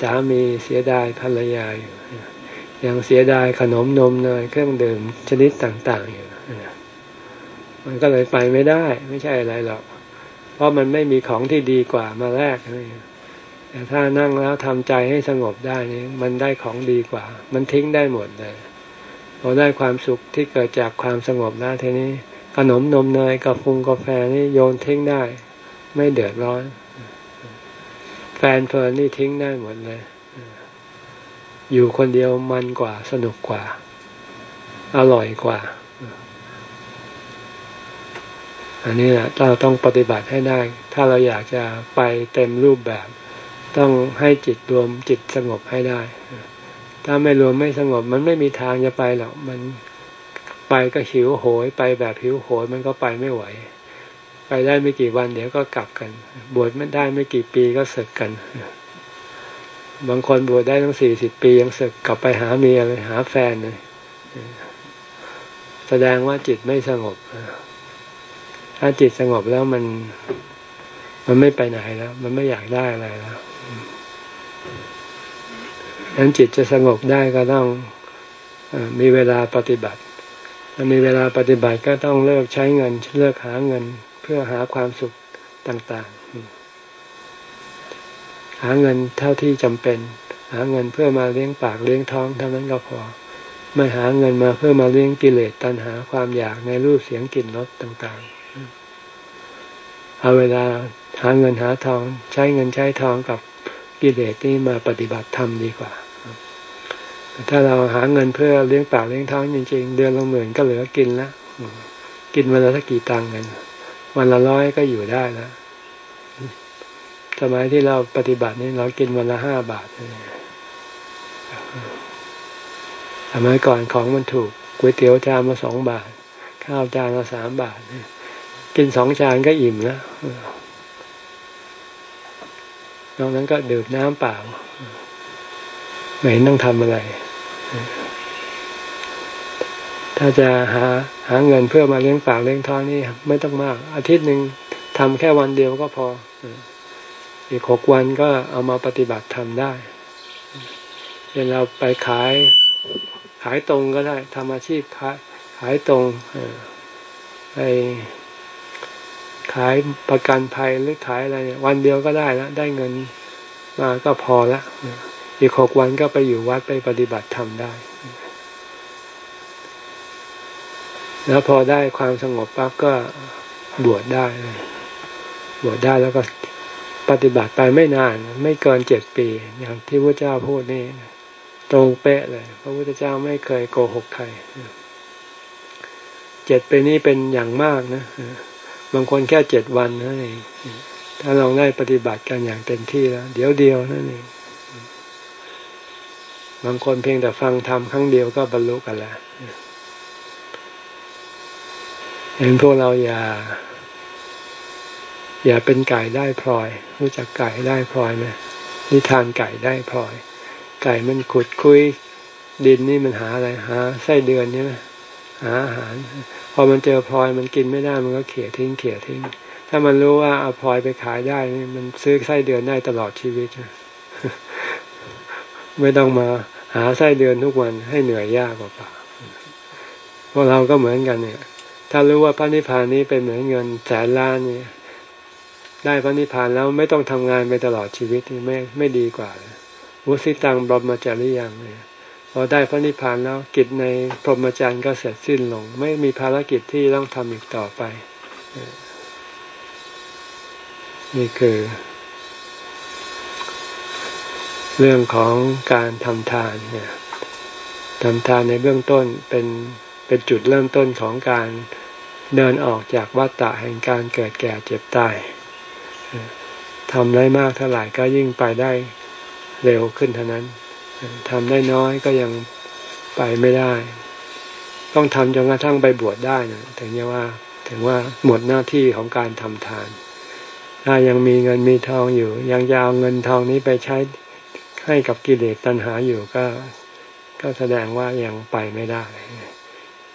สามีเสียดายภรรยาอยู่ยังเสียดายขนมนมเนยเครื่องดื่มชนิดต่าง ๆ อยู่มันก็เลยไปไม่ได้ ไม่ใช่อะไรหรอก เพราะมันไม่มีของที่ดีกว่ามาแลกแต่ถ้านั่งแล้วทำใจให้สงบได้นี่มันได้ของดีกว่า มันทิ้งได้หมดเลยพอได้ความสุขที่เกิดจากความสงบแล้วทีนี้ ขนมนมเนยกับฟุงกาแฟนี่โยนทิ้งได้ ไม่เดือดร้อน แฟนเฟิร์นนี่ทิ้งได้หมดเลย อยู่คนเดียวมันกว่าสนุกกว่า อร่อยกว่า อันนี้แหละเราต้องปฏิบัติให้ได้ ถ้าเราอยากจะไปเต็มรูปแบบ ต้องให้จิตรวมจิตสงบให้ได้ ถ้าไม่รวมไม่สงบ มันไม่มีทางจะไปหรอก มันไปก็หิวโหย ไปแบบหิวโหยมันก็ไปไม่ไหว ไปได้ไม่กี่วันเดี๋ยวก็กลับกัน บวชไม่ได้ไม่กี่ปีก็เสกกัน บางคนบวชได้ตั้งสี่สิบปียังเสกกลับไปหาเมียเลยหาแฟนเลยแสดงว่าจิตไม่สงบ ถ้าจิตสงบแล้วมัน มันไม่ไปไหนแล้ว มันไม่อยากได้อะไรแล้วนั้นจิตจะสงบได้ก็ต้องอมีเวลาปฏิบัติถ้ามีเวลาปฏิบัติก็ต้องเลิกใช้เงิน เลิกหาเงิน พื่อหาความสุขต่างๆ หาเงินเท่าที่จำเป็น หาเงินเพื่อมาเลี้ยงปากเลี้ยงท้องเท่านั้นก็พอ ไม่หาเงินมาเพื่อมาเลี้ยงกิเลสตัณหาความอยากในรูปเสียงกลิ่นรสต่างๆ เอาเวลาหาเงินหาทองใช้เงินใช้ทองกับกิเลสนี่มาปฏิบัติธรรมดีกว่า ถ้าเราหาเงินเพื่อเลี้ยงปากเลี้ยงท้องจริง ๆ เดือนละหมื่นก็เหลือกินล้วกินวันละสักกี่ตังค์กัน วันละร้อยก็อยู่ได้แล้วสมัยที่เราปฏิบัตินี่เรากินวันละห้าบาทสมัยก่อนของมันถูกก๋วยเตี๋ยวจานมาสองบาท ข้าวจานละสามบาท กินสองจานก็อิ่มแล้วนอกนั้นก็ดื่มน้ำเปล่า ไม่ต้องทำอะไร ถ้าจะหาหาเงินเพื่อมาเลี้ยงปากเลี้ยงท้องนี่ไม่ต้องมาก อาทิตย์หนึ่งทำแค่วันเดียวก็พอ อีกหกวันก็เอามาปฏิบัติทำได้เช่นเราไปขายขายตรงก็ได้ทำอาชีพขายขายตรงไปขายประกันภัยหรือขายอะไรวันเดียวก็ได้แล้วได้เงินมาก็พอละอีกหกวันก็ไปอยู่วัดไปปฏิบัติธรรมได้ แล้วพอได้ความสงบปั๊บก็บวชได้ บวชได้แล้วก็ปฏิบัติไปไม่นาน ไม่เกินเจ็ดปี อย่างที่พระเจ้าพูดนี่ตรงเป๊ะเลย พระพุทธเจ้าไม่เคยโกหกใครเจ็ดปีนี้เป็นอย่างมากนะบางคนแค่เจ็ดวันนั่นเองถ้าเราได้ปฏิบัติกันอย่างเต็มที่แล้ว เดี๋ยวเดียวนั่นเองบางคนเพียงแต่ฟังธรรมครั้งเดียวก็บรรลุกันแล้ว เห็นพวกเราอย่า อย่าเป็นไก่ได้พลอย รู้จักไก่ได้พลอยไหมนิทานไก่ได้พลอย ไก่มันขุดคุยดินนี่มันหาอะไรหาไส้เดือนใช่ไหมหาอาหาร พอมันเจอพลอยมันกินไม่ได้มันก็เขี่ยทิ้งเขี่ยทิ้ง ถ้ามันรู้ว่าเอาพลอยไปขายได้นี่มันซื้อไส้เดือนได้ตลอดชีวิตไม่ต้องมาหาไส้เดือนทุกวันให้เหนื่อยยากกว่าเป่าพวกเราก็เหมือนกันเนี่ย ถ้ารู้ว่าพระนิพพานนี้เป็นเหมือนเงินแสนล้านนี่ได้พระนิพพานแล้วไม่ต้องทำงานไปตลอดชีวิตนี่ไม่ไม่ดีกว่าวุสิตังบรมจาริยังเนี่ยพอได้พระนิพพานแล้วกิจในพรหมจรรย์ก็เสร็จสิ้นลง ไม่มีภารกิจที่ต้องทำอีกต่อไป นี่คือ เรื่องของการทำทานเนี่ยทำทานในเบื้องต้นเป็น เป็นจุดเริ่มต้นของการเดินออกจากวัฏฏะแห่งการเกิดแก่เจ็บตายทำได้มากเท่าไหร่ก็ยิ่งไปได้เร็วขึ้นเท่านั้นทำได้น้อยก็ยังไปไม่ได้ ต้องทำจนกระทั่งไปบวชได้นะถึงจะว่าถึงว่าหมดหน้าที่ของการทำทาน ถ้ายังมีเงินมีทองอยู่ ยังยาวเงินทองนี้ไปใช้ให้กับกิเลสตัณหาอยู่ก็ ก็แสดงว่ายังไปไม่ได้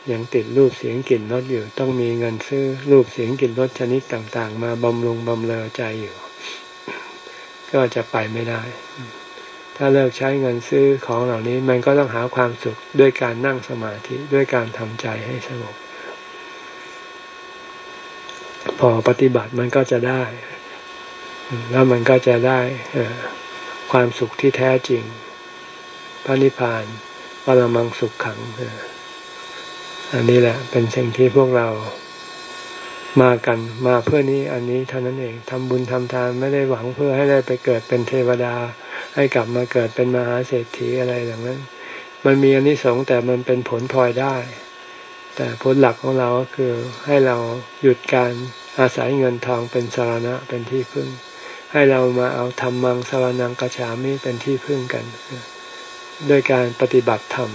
ยังติดรูปเสียงกลิ่นรสอยู่ ต้องมีเงินซื้อรูปเสียงกลิ่นรสชนิดต่างๆ มาบำรุงบำเรอใจอยู่ ก็จะไปไม่ได้ ถ้าเลิกใช้เงินซื้อของเหล่านี้มันก็ต้องหาความสุขด้วยการนั่งสมาธิด้วยการทำใจให้สงบพอปฏิบัติมันก็จะได้ แล้วมันก็จะได้ความสุขที่แท้จริงพระนิพพานปรมังสุขขัง อันนี้แหละ เป็นสิ่งที่พวกเรามากันมาเพื่อนี้อันนี้เท่านั้นเองทำบุญทำทานไม่ได้หวังเพื่อให้ได้ไปเกิดเป็นเทวดา ให้กลับมาเกิดเป็นมหาเศรษฐีอะไรอย่างนั้น มันมีอันนี้สงแต่มันเป็นผลพลอยได้ แต่ผลหลักของเราก็คือให้เราหยุดการอาศัยเงินทองเป็นสารณะเป็นที่พึ่ง ให้เรามาเอาธรรมังสวนังกระฉามิเป็นที่พึ่งกัน ด้วยการปฏิบัติธรรม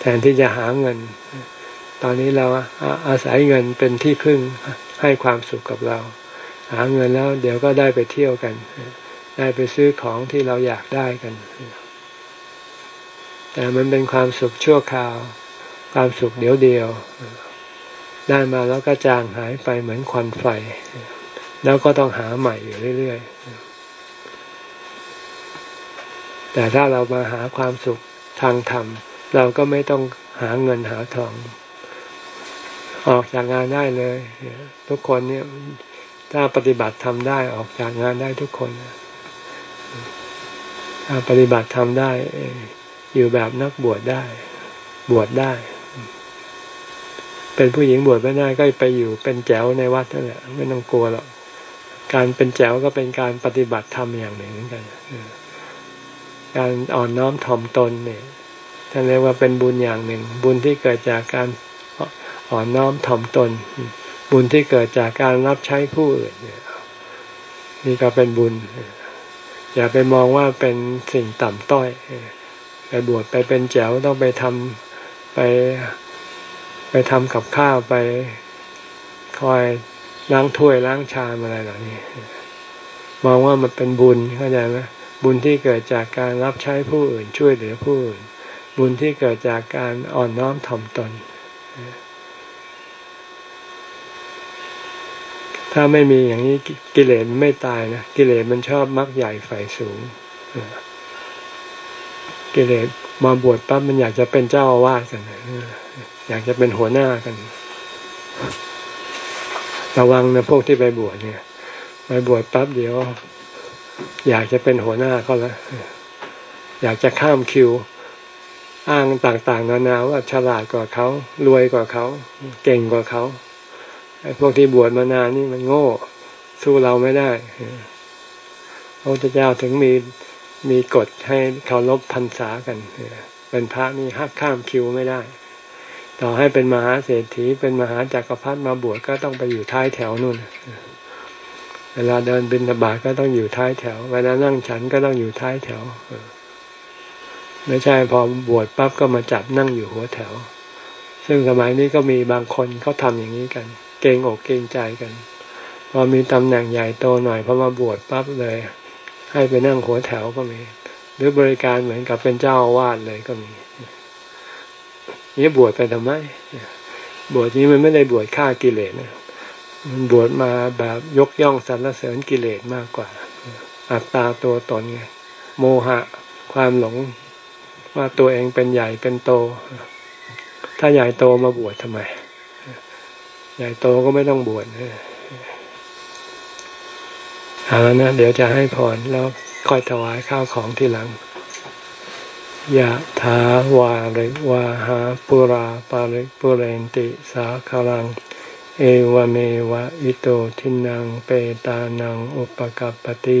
แทนที่จะหาเงิน ตอนนี้เราอาศัยเงินเป็นที่พึ่งให้ความสุขกับเรา หาเงินแล้วเดี๋ยวก็ได้ไปเที่ยวกัน ได้ไปซื้อของที่เราอยากได้กัน แต่มันเป็นความสุขชั่วคราว ความสุขเดียวเดียว ได้มาแล้วก็จางหายไปเหมือนควันไฟ แล้วก็ต้องหาใหม่อยู่เรื่อยๆ แต่ถ้าเรามาหาความสุขทางธรรม เราก็ไม่ต้องหาเงินหาทอง ออกจากงานได้เลย ทุกคนเนี่ยถ้าปฏิบัติทำได้ออกจากงานได้ทุกคนถ้าปฏิบัติทำได้ อยู่แบบนักบวชได้ บวชได้ เป็นผู้หญิงบวชไม่ได้ก็ไปอยู่เป็นแจวในวัดนั่นแหละไม่ต้องกลัวหรอกการเป็นแจวก็เป็นการปฏิบัติธรรมอย่างหนึ่งเหมือนกันการอ่อนน้อมถ่อมตนเนี่ย ท่านเรียกว่าเป็นบุญอย่างหนึ่ง บุญที่เกิดจากการอ่อนน้อมถ่อมตน บุญที่เกิดจากการรับใช้ผู้อื่นนี่ก็เป็นบุญ อย่าไปมองว่าเป็นสิ่งต่ำต้อย ไปบวชไปเป็นแจ๋วต้องไปทำไปไปทำกับข้าวไปคอยล้างถ้วยล้างชามอะไรเหล่านี้ มองว่ามันเป็นบุญเข้าใจไหมบุญที่เกิดจากการรับใช้ผู้อื่นช่วยเหลือผู้อื่น บุญที่เกิดจากการอ่อนน้อมถ่อมตน ถ้าไม่มีอย่างนี้กิเลสไม่ตายนะกิเลสมันชอบมักใหญ่ไฟสูงกิเลสมาบวชปั๊บมันอยากจะเป็นเจ้าอาวาสกันอยากจะเป็นหัวหน้ากัน ระวังนะพวกที่ไปบวชเนี่ยไปบวชปั๊บเดี๋ยว อยากจะเป็นหัวหน้าก็แล้วอยากจะข้ามคิว อ้างต่างๆ นานาว่าฉลาดกว่าเขารวยกว่าเขา เก่งกว่าเขาไอ้พวกที่บวชมานานนี่มันโง่ สู้เราไม่ได้พระพุทธเจ้าถึงมีมีกฎให้เคารพพรรษากันเป็นพระนี่หักข้ามคิวไม่ได้ ต่อให้เป็นมหาเศรษฐีเป็นมหาจักรพรรดิมาบวชก็ต้องไปอยู่ท้ายแถวนู่นเวลาเดินบิณฑบาตก็ต้องอยู่ท้ายแถว เวลานั่งฉันก็ต้องอยู่ท้ายแถว ไม่ใช่พอบวชปั๊บก็มาจับนั่งอยู่หัวแถว ซึ่งสมัยนี้ก็มีบางคนเขาทำอย่างนี้กัน เกงอกเกงใจกัน พอมีตำแหน่งใหญ่โตหน่อยพอมาบวชปั๊บเลย ให้ไปนั่งหัวแถวก็มี หรือบริการเหมือนกับเป็นเจ้าอาวาสเลยก็มีนี่บวชไปทำไมบวชนี้มันไม่ได้บวชฆ่ากิเลสนะมันบวชมาแบบยกย่องสรรเสริญกิเลสมากกว่า อัตตาตัวตนไงโมหะ ความหลง ว่าตัวเองเป็นใหญ่เป็นโต ถ้าใหญ่โตมาบวชทำไม ใหญ่โตก็ไม่ต้องบวชเอาแล้วนะ เดี๋ยวจะให้พรแล้วค่อยถวายข้าวของทีหลังยะถาวาริวาหาปุราปาริปุเรนติสาคลัง เอวเมวะอิโตทินังเปตานังอุปกัปติ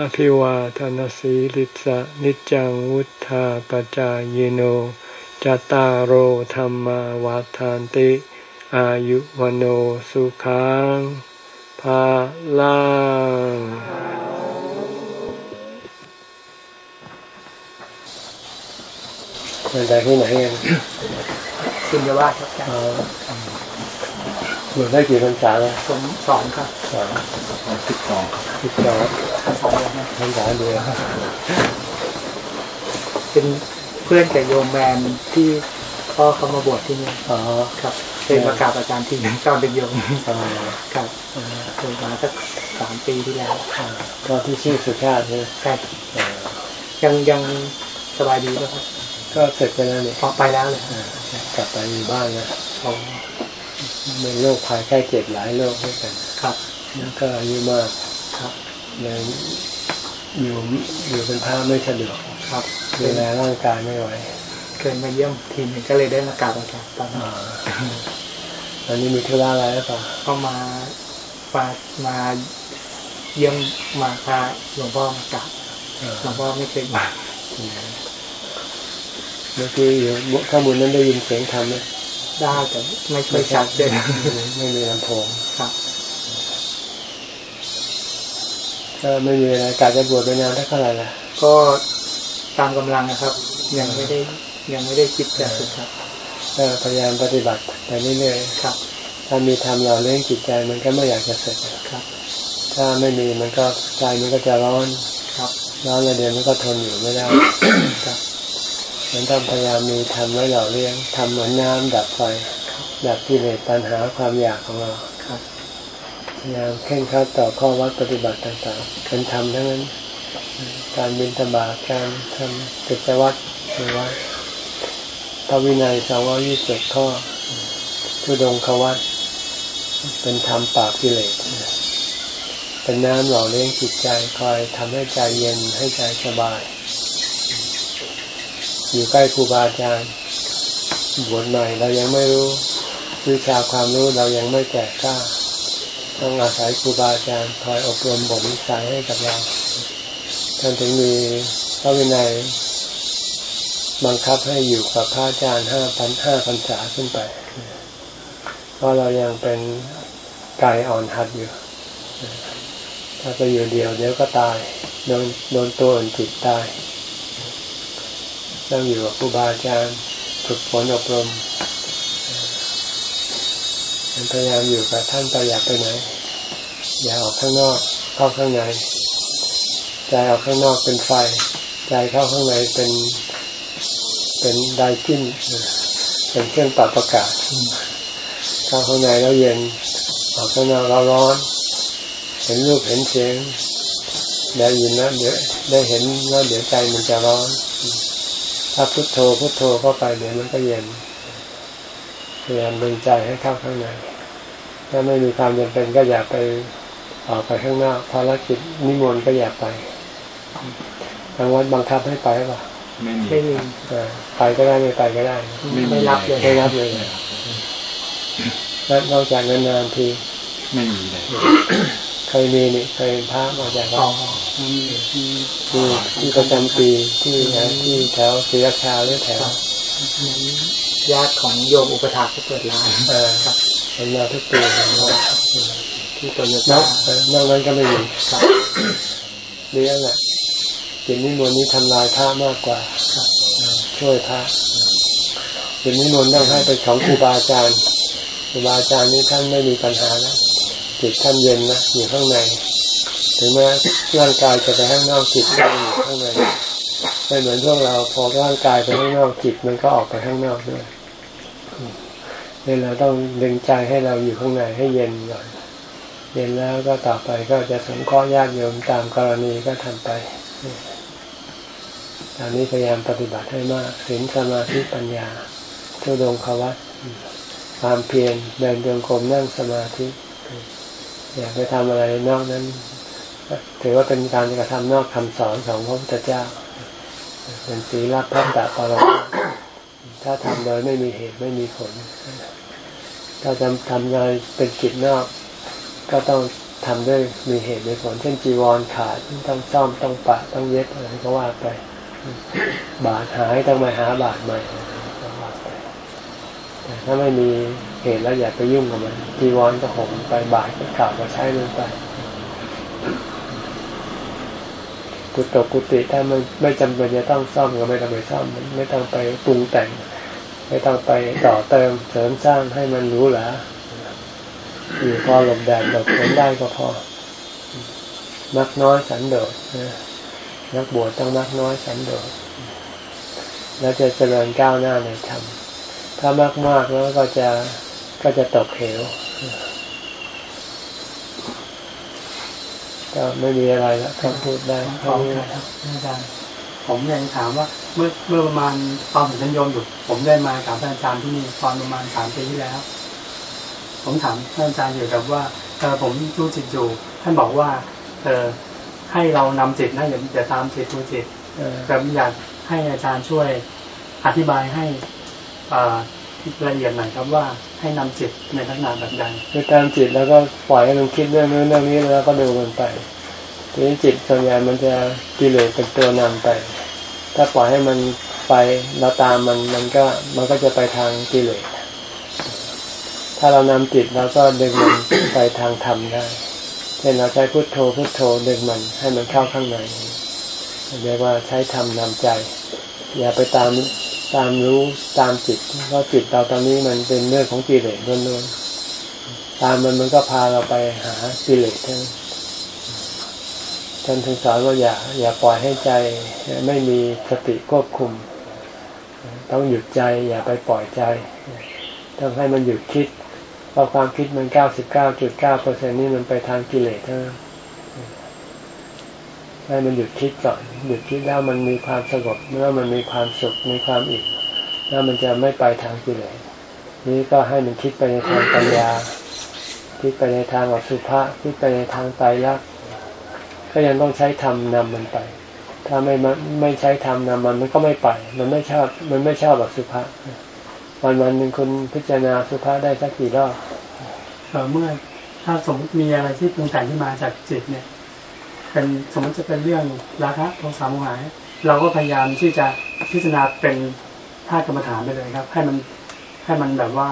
อภิวาทนสีลิสะนิจังวุธาปจายโนจตารโหธรรมวาทานติ อายุวโนสุขังภาลังมาจากที่ไหนกันคุณจะว่าครับอาจารย์ บวชได้กี่พรรษาแล้วผมสองครับสองสิบสองสิบสองพรรษาเดียวพรรษาเดียวเป็นเพื่อนกับโยมแมนที่พ่อเขามาบวชที่นี่อ๋อครับเคยมากราบอาจารย์ที่ตอนเป็นโยมครับเคยมาสักสามปีที่แล้วก็ที่ชื่อสุชาติใช่ไหมใช่ยังยังสบายดีไหมครับ ก็เสร็จไปแล้วเนี่ยออกไปแล้วเลยกลับไปอยู่บ้านแล้วมีโรคภัยแค่เจ็บหลายโรคด้วยกันครับแล้วก็อายุมากครับเลยอยู่อยู่เป็นพระไม่สะดวกครับดูแลร่างกายไม่ไหวเคยมาเยี่ยมทีนึงก็เลยได้มากราบอาจารย์ตอนนั้นตอนนี้มีธุระอะไรหรือเปล่าก็มามามาเยี่ยมมาพาหลวงพ่อมากราบหลวงพ่อไม่เคยมาเมื่อกี้อยู่ข้างบนนั้นได้ยินเสียงธรรมไหม ได้ แต่ไม่ค่อยชัดเลยไม่มีลำโพงครับก็ไม่มีอะไรกาจะบวชไปนานเท่าไหร่ละก็ตามกำลังนะครับ ยังไม่ได้ยังไม่ได้คิดจะสุดครับก็พยายามปฏิบัติไปเรื่อยครับๆถ้ามีธรรมเราเลี้ยงจิตใจมันก็ไม่อยากจะเสร็จครับ ถ้าไม่มีมันก็ใจมันก็จะร้อนครับร้อนแล้วเดี๋ยวมันก็ทนอยู่ไม่ได้ครับ มันต้องพยายามมีทำไว้หล่อเลี้ยงทำเหมือนน้ำดับไฟ ดับกิเลสปัญหาความอยากของเราครับพยายามเข่งครัดต่อข้อวัดปฏิบัติต่างๆเป็นธรรมทั้งนั้น การบินตบาการทำกิจวัตรหรือว่าพระวินัยสองร้อยี่สิบข้อทุดงควัตเป็นธรรมปราบกิเลสเป็นน้ำหล่อเลี้ยงจิตใจคอยทำให้ใจเย็นให้ใจสบาย อยู่ใกล้ครูบาอาจารย์บวชใหม่เรายังไม่รู้วิชาความรู้เรายังไม่แก่กล้าต้องอาศัยครูบาอาจารย์คอยอบรมบ่มนิสัยให้กับเราท่านถึงมีพระวินัยบังคับให้อยู่กับพระอาจารย์ห้าพันห้าพันษาขึ้นไป เพราะเรายังเป็นกายอ่อนหัดอยู่ ถ้าไปอยู่เดียวเดี๋ยวก็ตายโดนโดนตัวอื่นจิตตาย ต้องอยู่กับครูบาอาจารย์ฝึกฝนอบรมพยายามอยู่กับท่านไปอยากไปไหน อย่าออกข้างนอกเข้าข้างในใจออกข้างนอกเป็นไฟ ใจเข้าข้างในเป็น เป็นไดจิ้นเป็นเครื่องปรับอากาศเข้าข้างในแล้วเย็นออกข้างนอกแล้วร้อน เห็นรูปเห็นเสียงได้ยินนะเดี๋ยวได้เห็นแล้วเดี๋ยวใจมันจะร้อน ถ้าพุโทโธพุโทโธเข้าไปเดี๋ยวมันก็เย็นพยายามดึงใจให้เข้าข้างในถ้าไม่มีความจำเป็นก็อย่าไปออกไปข้างนอกภารกิจนิมนต์ก็อย่าไปทางวัดบังคับให้ไปป่ะไม่มีไม่มีเออไปก็ได้ไม่ไปก็ได้ ไม่รับเลยไม่รับเลยแล้วนอกจากนานๆทีไม่มีเลยเคยมีนี่เคยเป็นพระมาจากอ๋วัอดมีมี ที่ที่ประจำปีที่นะที่แถวศรีราชาหรือแถวนั้นญาติของโยมอุปถากเขาเปิดร้านเออครับเป็นมาทุกปีเห็นว่าที่โตโยนต้าอกเออนอกนั้นก็ไม่มีครับเรื่องแหละกินนิมนต์นี้ทำลายพระมากกว่าครับช่วยพระกินนิมนต์ต้องให้ไปของครูบาอาจารย์ครูบาอาจารย์นี่ท่านไม่มีปัญหานะจิตท่านเย็นนะอยู่ข้างใน ถึงแม้ร่างกายจะไปข้างนอกจิตก็ยังอยู่ข้างในไม่เหมือนพวกเราพอร่างกายไปข้างนอกจิตมันก็ออกไปข้างนอกด้วยนี่เราต้องดึงใจให้เราอยู่ข้างในให้เย็นก่อนเย็นแล้วก็ต่อไปก็จะสงเคราะห์ญาติโยมตามกรณีก็ทำไปตอนนี้พยายามปฏิบัติให้มากศีลสมาธิปัญญาทุดงควัตความเพียรเดินจงกรมนั่งสมาธิ อย่าไปทำอะไรนอกนั้น ถือว่าเป็นการกระทำนอกคำสอนของพระพุทธเจ้า เป็นศีลพัตตปรมาถ้าทำโดยไม่มีเหตุไม่มีผล ถ้าจะทำงานเป็นกิจนอก ก็ต้องทำด้วยมีเหตุมีผล เช่นจีวรขาดต้องซ่อมต้องปะต้องเย็บอะไรก็ว่าไป บาดหายต้องมาหาบาดใหม่ก็ว่าไปแต่ถ้าไม่มีเหตุแล้วอย่าไปยุ่งกับมันจีวรก็ห่มไปบาดก็กล่าวก็ใช้มันไป กุฏิกุฏิถ้ามันไม่จำเป็นจะต้องซ่อมก็ไม่ต้องไปซ่อมมันไม่ต้องไปปรุงแต่ง ไม่ต้องไปต่อเติมเสริมสร้างให้มันรู้หราอยู่พอหลบแดดหลบฝนได้ก็พอนักน้อยสันโดษนะนักบวชต้องนักน้อยสันโดษแล้วจะเจริญก้าวหน้าในธรรมถ้ามากมากๆแล้วก็จะก็จะตกเหว ก็ไม่มีอะไรแล้วก็พูดได้ขอบคุณครับอาจารย์ผมอยากจะถามว่า เมื่อเมื่อประมาณตอนผมเป็นโยมอยู่ผมได้มากับท่านอาจารย์ที่นี่ตอนประมาณสามปีที่แล้ว ผมถามท่านอาจารย์เกี่ยวกับว่าเออผมรู้จิตอยู่ ท่านบอกว่า เออให้เรานำจิตนะอย่าอย่าตามจิตดูจิตแต่อยากให้อาจารย์ช่วยอธิบายให้ ละเอียดหน่อยครับว่าให้นำจิตในลักษณะแบบใดคือตามจิตแล้วก็ปล่อยให้มันคิดเรื่องนู้นเรื่องนี้แล้วก็ดูมันไปทีนี้จิตส่วนใหญ่มันจะกิเลสเป็นตัวนำไป ถ้าปล่อยให้มันไปเราตามมันมันก็มันก็จะไปทางกิเลสถ้าเรานำจิตเราก็ดึงมันไปทางธรรมได้เช่นเราใช้พุทโธพุทโธดึงมันให้มันเข้าข้างในเรียกว่าใช้ธรรมนำใจ อย่าไปตาม ตามรู้ตามจิตเพราะจิตเราตอนนี้มันเป็นเรื่องของกิเลสล้วนๆตามมันมันก็พาเราไปหากิเลสทั้งท่านถึงสอนว่าอย่าอย่าปล่อยให้ใจไม่มีสติควบคุม ต้องหยุดใจ อย่าไปปล่อยใจต้องให้มันหยุดคิดเพราะความคิดมันเก้าสิบเก้าจุดเก้าเปอร์เซ็นนี่มันไปทางกิเลสทั้ง ให้มันหยุดคิดก่อนหยุดคิดแล้วมันมีความสงบเมื่อมันมีความสุขมีความอิ่มแล้วมันจะไม่ไปทางกิเลสนี้ก็ให้มันคิดไปในทางปัญญา คิดไปในทางอสุภะคิดไปในทางไตรลักษณ์ก็ยังต้องใช้ธรรมนำมันไป ถ้าไม่ไม่ใช้ธรรมนำมันมันก็ไม่ไป มันไม่ชอบมันไม่ชอบแบบสุภาวันวันหนึ่งคุณพิจารณาสุภาได้สักกี่รอบเมื่อถ้าสมมติมีอะไรที่ปรุงแต่งที่มาจากจิตเนี่ย เป็นสมมติจะเป็นเรื่องราคะโทสะโมหะเราก็พยายามที่จะพิจารณาเป็นท่ากรรมฐานไปเลยครับ ให้มันให้มันแบบว่า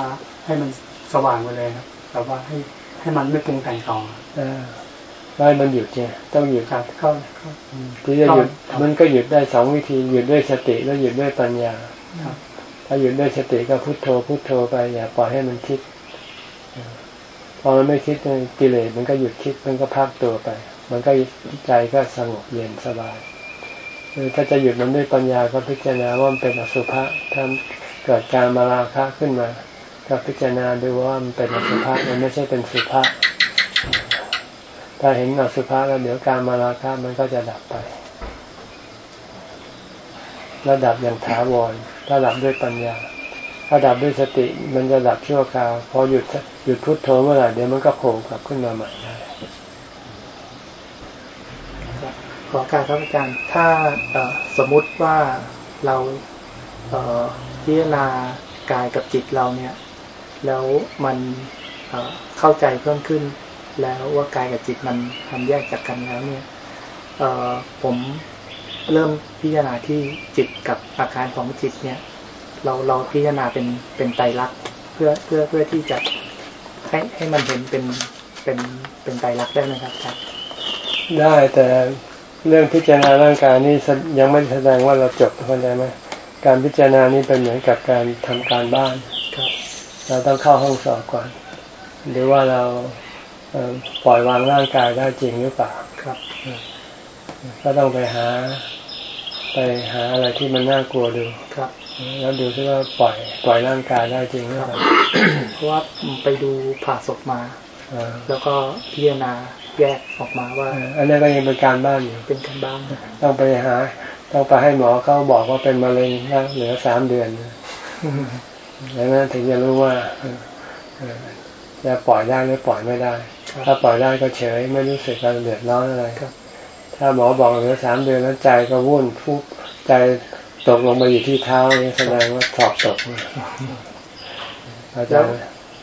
ให้มันสว่างไปเลยครับแบบว่าให้ให้มันไม่ปรุงแต่งต่อไม่มันหยุดเนี่ยต้องหยุดครับเข้าที่จะหยุดมันก็หยุดได้สองวิธีหยุดด้วยสติแล้วหยุดด้วยปัญญาถ้าหยุดด้วยสติก็พุโทโธพุโทโธไปอย่าปล่อยให้มันคิดพอมันไม่คิดกิเลสมันก็หยุดคิดมันก็พักตัวไป มันก็ใจก็สงบเย็นสบายคือถ้าจะหยุดมันด้วยปัญญาก็พิจารณาว่ามันเป็นอสุภะถ้าเกิดการมาราคะขึ้นมา ก็พิจารณาดูว่ามันเป็นอสุภะมันไม่ใช่เป็นสุภะถ้าเห็นอสุภะแล้วเดี๋ยวการมาราคะมันก็จะดับไป ระดับอย่างถาวรถ้าดับด้วยปัญญาถ้าดับด้วยสติมันจะดับชั่วคราว พอหยุดหยุดพุดโทเมื่อไหร่เดี๋ยวมันก็โผล่กลับขึ้นมาใหม่ได้ ขอการครับอาจารย์ถ้าสมมุติว่าเราพิจารณากายกับจิตเราเนี่ย แล้วมันเข้าใจเพิ่มขึ้น แล้วว่ากายกับจิตมันทำแยกจากกันแล้วเนี่ยผมเริ่มพิจารณาที่จิตกับอาการของจิตเนี่ย เราเราพิจารณาเป็นเป็นไตรลักษณ์เพื่อเพื่อเพื่อที่จะให้ให้มันเห็นเป็นเป็นเป็นไตรลักษณ์ได้ไหมครับครับได้แต่ เรื่องพิจารณาร่างกายนี่ยังไม่แสดงว่าเราจบเข้าใจไหมการพิจารณานี้เป็นเหมือนกับการทำการบ้านเราต้องเข้าห้องสอบก่อน หรือว่าเราปล่อยวางร่างกายได้จริงหรือเปล่าครับก็ต้องไปหา ไปหาอะไรที่มันน่ากลัวดูครับแล้วดูที่ว่าปล่อยปล่อยร่างกายได้จริงหรือเปล่าเพราะว่าไปดูผ่าศพมาแล้วก็พิจารณา แยกออกมาว่า อันนี้ก็ยังเป็นการบ้านอยู่เป็นการบ้านต้องไปหา ต้องไปให้หมอเขาบอกว่าเป็นมะเร็งนะเหลือสามเดือนแล้วนั้นถึงจะรู้ว่าจะปล่อยได้หรือปล่อยไม่ได้ ถ้าปล่อยได้ก็เฉยไม่รู้สึกการเดือดร้อนอะไรถ้าหมอบอกเหลือสามเดือนแล้วใจก็วุ่นฟุบใจตกลงมาอยู่ที่เท้านี่แสดงว่าถอดตกแล้ว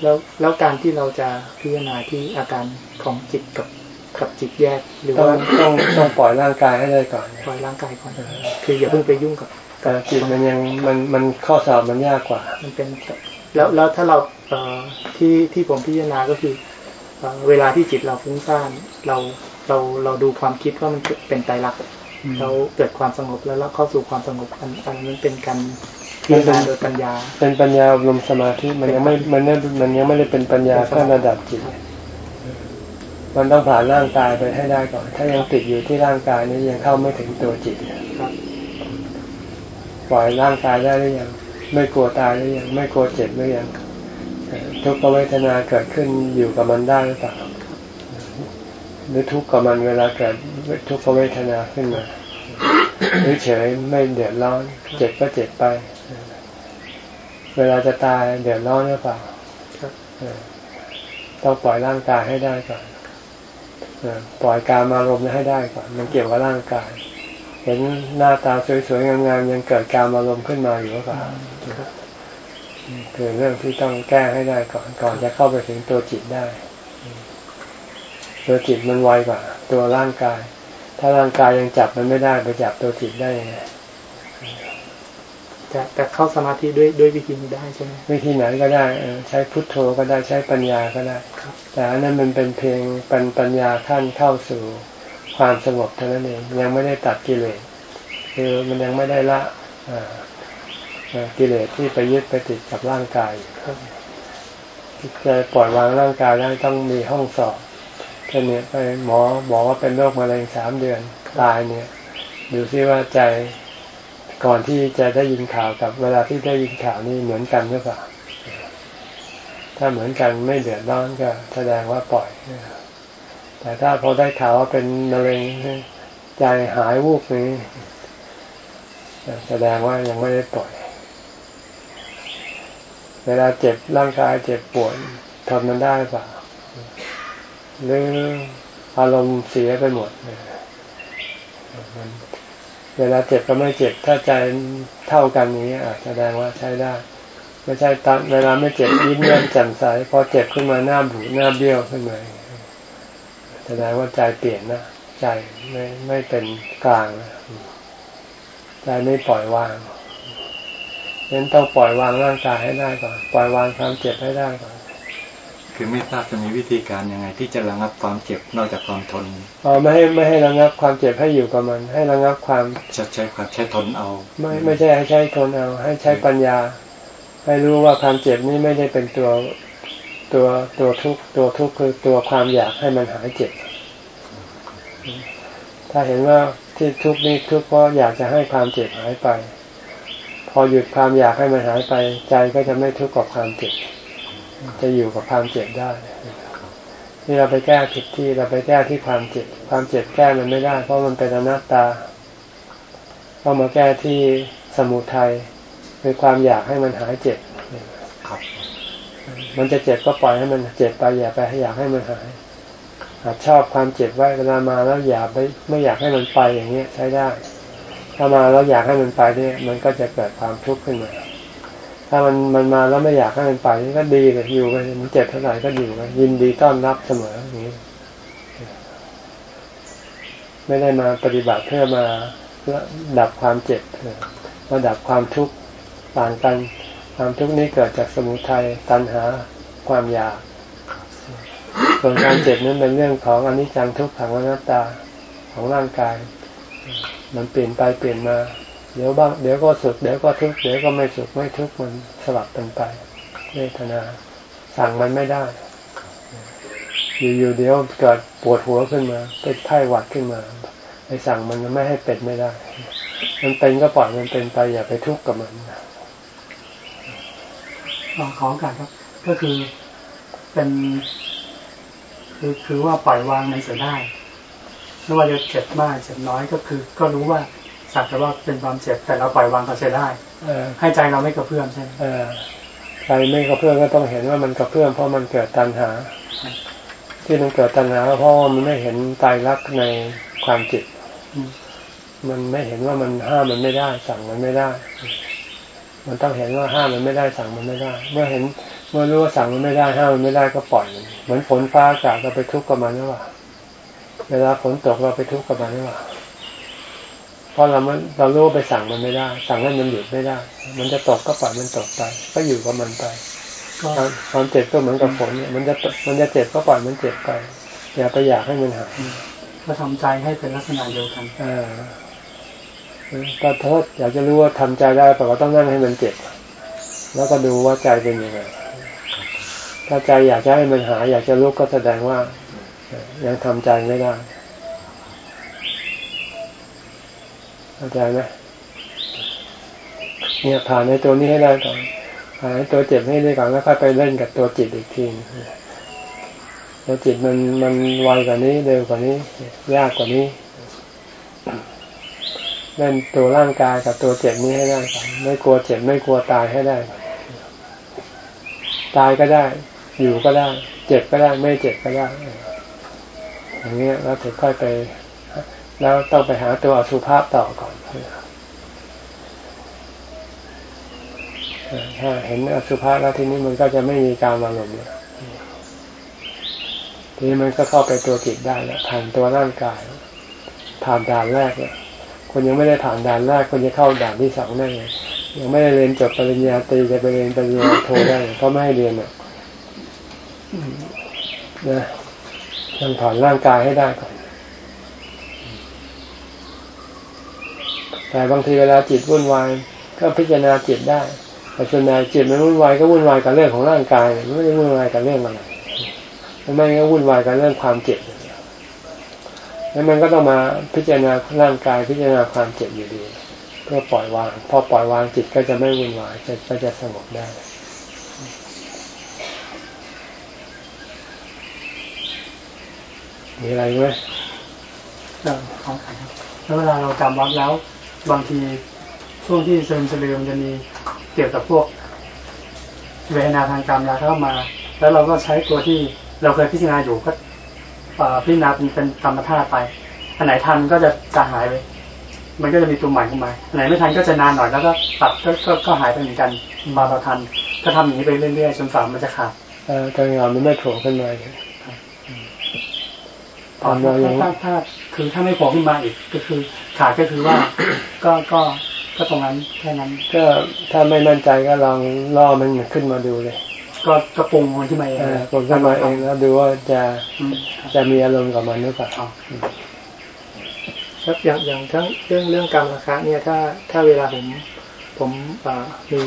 แล้วแล้วการที่เราจะพิจารณาที่อาการของจิตกับ กับจิตแยกหรือว่าต้องต้องปล่อยร่างกายให้ได้ก่อน ปล่อยร่างกายก่อน คืออย่าเพิ่งไปยุ่งกับแต่จิตมันยังมันมันข้อสอบมันยากกว่า มันเป็นแล้วแล้วถ้าเราเอ่อที่ที่ผมพิจารณาก็คือเวลาที่จิตเราฟุ้งซ่านเราเราเราดูความคิดว่ามันเป็นไตรลักษณ์เราเกิดความสงบแล้วเราเข้าสู่ความสงบอันอันนั้นเป็นการพิจารณาโดยปัญญา เป็นปัญญาลมสมาธิมันยังไม่มันไม่มันยังไม่ได้เป็นปัญญาขั้นระดับจิต มันต้องผ่านร่างกายไปให้ได้ก่อน ถ้ายังติดอยู่ที่ร่างกายนี้ยังเข้าไม่ถึงตัวจิตปล่อยร่างกายได้หรือยัง ไม่กลัวตายหรือยัง ไม่กลัวเจ็บหรือยัง ทุกขเวทนาเกิดขึ้นอยู่กับมันได้หรือเปล่าหรือทุกข์กับมันเวลาเกิดทุกขเวทนาขึ้นมาหรือเฉยไม่เดือดร้อน เจ็บก็เจ็บไป เวลาจะตายเดือดร้อนหรือเปล่าต้องปล่อยร่างกายให้ได้ก่อน ปล่อยการอารมณ์ให้ได้ก่อน มันเกี่ยวกับร่างกาย เห็นหน้าตาสวยๆงามๆยังเกิดการอารมณ์ขึ้นมาอยู่หรือเปล่าคือเรื่องที่ต้องแก้ให้ได้ก่อนก่อนจะเข้าไปถึงตัวจิตได้ ตัวจิตมันไวกว่า ตัวร่างกาย ถ้าร่างกายยังจับมันไม่ได้ไปจับตัวจิตได้ยังไง แต่แต่เข้าสมาธิด้วยด้วยวิธีนี้ได้ใช่ไหมวิธีไหนก็ได้ใช้พุทโธก็ได้ใช้ปัญญาก็ได้แต่อันนั้นมันเป็นเพียงปัญปัญญาขั้นเข้าสู่ความสงบเท่านั้นเองยังไม่ได้ตัดกิเลสคือมันยังไม่ได้ละกิเลสที่ไปยึดไปติดกับร่างกายจะปล่อยวางร่างกายได้ต้องมีห้องสอบเช่นนี้ไปหมอบอกว่าเป็นโรคมะเร็งสามเดือนตายเนี่ยดูซิว่าใจ ก่อนที่จะได้ยินข่าวกับเวลาที่ได้ยินข่าวนี่เหมือนกันหรือเปล่า ถ้าเหมือนกันไม่เดือดร้อนก็แสดงว่าปล่อย แต่ถ้าพอได้ข่าวว่าเป็นมะเร็งใจหายวูบนี้แสดงว่ายังไม่ได้ปล่อย เวลาเจ็บร่างกายเจ็บปวดทนมันได้เปล่าหรืออารมณ์เสียไปหมดมัน เวลาเจ็บก็ไม่เจ็บถ้าใจเท่ากันนี้อาจแสดงว่าใช้ได้ ไม่ใช่ตอนเวลาไม่เจ็บยิ้มแย้มแจ่มใสพอเจ็บขึ้นมาหน้าบูดหน้าเบี้ยวขึ้นมาแสดงว่าใจเปลี่ยนนะใจไม่ไม่เป็นกลางนะใจไม่ปล่อยวางนั้นต้องปล่อยวางร่างกายให้ได้ก่อน ปล่อยวางความเจ็บให้ได้ก่อน คือไม่ทราบจะมีวิธีการยังไง ที่จะระงับความเจ็บนอกจากความทนอ๋อไม่ให้ไม่ให้ระงับความเจ็บให้อยู่กับมัน ให้ระงับความใช้ความใช้ทนเอา ไม่ไม่ใช่ให้ใช้ทนเอา ให้ใช้ปัญญา ให้รู้ว่าความเจ็บนี้ไม่ได้เป็นตัวตัวตัวทุกตัวทุกคือตัวความอยากให้มันหายเจ็บ ถ้าเห็นว่าที่ทุกนี้ทุกเพราะอยากจะให้ความเจ็บหายไป พอหยุดความอยากให้มันหายไป ใจก็จะไม่ทุกข์กับความเจ็บ จะอยู่กับความเจ็บได้นี่เราไปแก้ผิดที่เราไปแก้ที่ความเจ็บความเจ็บแก้มันไม่ได้ เพราะมันเป็นอนัตตาต้องมาแก้ที่สมุทัยคือความอยากให้มันหายเจ็บมันจะเจ็บก็ปล่อยให้มันเจ็บไปอย่าไปอยากให้มันหายหากชอบความเจ็บไว้เวลามาแล้วอย่าไปไม่อยากให้มันไปอย่างเงี้ยใช้ได้ ถ้ามาแล้วอยากให้มันไปเนี่ย มันก็จะเกิดความทุกข์ขึ้นมา ถ้ามันมันมาแล้วไม่อยากให้มันไปก็ดีเลยอยู่ไปมันเจ็บเท่าไหร่ก็อยู่ไปยินดีต้อนรับเสมออย่างนี้ ไม่ได้มาปฏิบัติเพื่อมาดับความเจ็บมาดับความทุกข์ต่างกัน ความทุกข์นี้เกิดจากสมุทัยตัณหาความอยาก ส่วนการเจ็บนั้นเป็นเรื่องของอนิจจังทุกขังอนัตตาของร่างกาย มันเปลี่ยนไปเปลี่ยนมา เดี๋ยวบ้างเดี๋ยวก็สุขเดี๋ยวก็ทุกข์เดี๋ยวก็ไม่สุขไม่ทุกข์มันสลับกันไปเวทนา สั่งมันไม่ได้ อยู่ๆเดี๋ยวเกิดปวดหัวขึ้นมา เป็นไข้หวัดขึ้นมาไปสั่งมันไม่ให้เป็นไม่ได้ มันเป็นก็ปล่อยมันเป็นไปอย่าไปทุกข์กับมันขอการครับ ก็คือเป็นคือคือว่าปล่อยวางในเสียได้ไม่ว่าจะเจ็บมากเจ็บน้อยก็คือ ก็รู้ว่า สักแต่ว่าเป็นความเจ็บแต่เราปล่อยวางก็เสียได้ให้ใจเราไม่กระเพื่อมใช่ไหมใจไม่กระเพื่อมก็ต้องเห็นว่ามันกระเพื่อมเพราะมันเกิดตัณหา ที่มันเกิดตัณหาเพราะมันไม่เห็นตายรักในความจิตมันไม่เห็นว่ามันห้ามมันไม่ได้ สั่งมันไม่ได้ มันต้องเห็นว่าห้ามมันไม่ได้สั่งมันไม่ได้ เมื่อเห็นเมื่อรู้ว่าสั่งมันไม่ได้ห้ามมันไม่ได้ก็ปล่อยมันเหมือนฝนฟ้าอากาศเราไปทุกข์กับมันหรือเปล่าเวลาฝนตกเราไปทุกข์กับมันหรือเปล่า เพราะเราเรารู้ไปสั่งมันไม่ได้ สั่งให้มันหยุดไม่ได้ มันจะตกก็ปล่อยมันตกไป ก็อยู่กับมันไปความเจ็บก็เหมือนกับฝนเนี่ยมันจะมันจะเจ็บก็ปล่อยมันเจ็บไป อย่าไปอยากให้มันหายก็ทำใจให้เป็นลักษณะเดียวกันอ่าก็โทษอยากจะรู้ว่าทำใจได้แต่ว่าต้องนั่งให้มันเจ็บ แล้วก็ดูว่าใจเป็นยังไงถ้าใจอยากจะให้มันหายอยากจะลุกก็แสดงว่า ยังทำใจไม่ได้ เข้าใจไหมเนี่ยผ่านในตัวนี้ให้ได้ก่อนผ่านในตัวเจ็บให้ได้ก่อนแล้วค่อยไปเล่นกับตัวจิตอีกทีตัวจิตมันมันไวกว่านี้เร็วกว่านี้ ยากกว่านี้เล่นตัวร่างกายกับตัวเจ็บนี้ให้ได้ก่อนไม่กลัวเจ็บไม่กลัวตายให้ได้ตายก็ได้ อยู่ก็ได้ เจ็บก็ได้ ไม่เจ็บก็ได้อย่างเงี้ยแล้วถึงค่อยไป แล้วต้องไปหาตัวอสุภาพต่อก่อนถ้าเห็นอสุภาพแล้วทีนี้มันก็จะไม่มีการอารมณ์แล้วทีนี้มันก็เข้าไปตัวจิตได้แล้วผ่านตัวร่างกาย ผ่านด่านแรกแล้วคนยังไม่ได้ผ่านด่านแรกคนจะเข้าด่านที่สองได้ไงยังไม่ได้เรียนจบปริญญาตรีจะไปเรียนปริญญาโทได้เขาไม่ให้เรียนอะนะต้องถอนร่างกายให้ได้ก่อน แต่บางทีเวลาจิตวุ่นวายก็พิจารณาจิตได้ แต่ส่วนใหญ่จิตมันวุ่นวายก็วุ่นวายกับเรื่องของร่างกายไม่ได้วุ่นวายกับเรื่องอะไรไม่งั้นวุ่นวายกับเรื่องความเจ็บแล้วมันก็ต้องมาพิจารณาร่างกายพิจารณาความเจ็บอยู่ดีเพื่อปล่อยวางพอปล่อยวางจิตก็จะไม่วุ่นวายจะก็จะสงบได้ มีอะไรไหมเออของขันแล้วเวลาเราจำวัดแล้ว บางทีช่วงที่เซริมเซริมจะมีเกี่ยวกับพวกเวทนาทางกรรมแล้วเข้ามา แล้วเราก็ใช้ตัวที่เราเคยพิจารณาอยู่ก็พิจารณาเป็นกรรมธาตุไปอันไหนทันก็จะจะหายไปมันก็จะมีตัวใหม่ขึ้นมาอันไหนไม่ทันก็จะนานหน่อยแล้วก็ตัดก็ก็ก็หายไปเหมือนกันมาเราทันก็ทำอย่างนี้ไปเรื่อยๆจนฝ่ามันจะขาดเออการงานมันไม่โผล่ขึ้นมาเลย ตอนเรายังถ้าถ้าคือถ้าไม่โผล่ขึ้นมาอีกก็คือขาดก็คือว่าก็ก็ก็ตรงนั้นแค่นั้น ก็ถ้าไม่มั่นใจก็ลองล่อมันขึ้นมาดูเลย ก็กระปรุงมันขึ้นมาเองเออผมขึ้นมาเองแล้วดูว่าจะอืมจะมีอารมณ์กับมันหรือเปล่าครับอย่างอย่างทั้งเรื่องเรื่องกรรมราคะเนี่ยถ้าถ้าเวลาผมผมเอ่อมี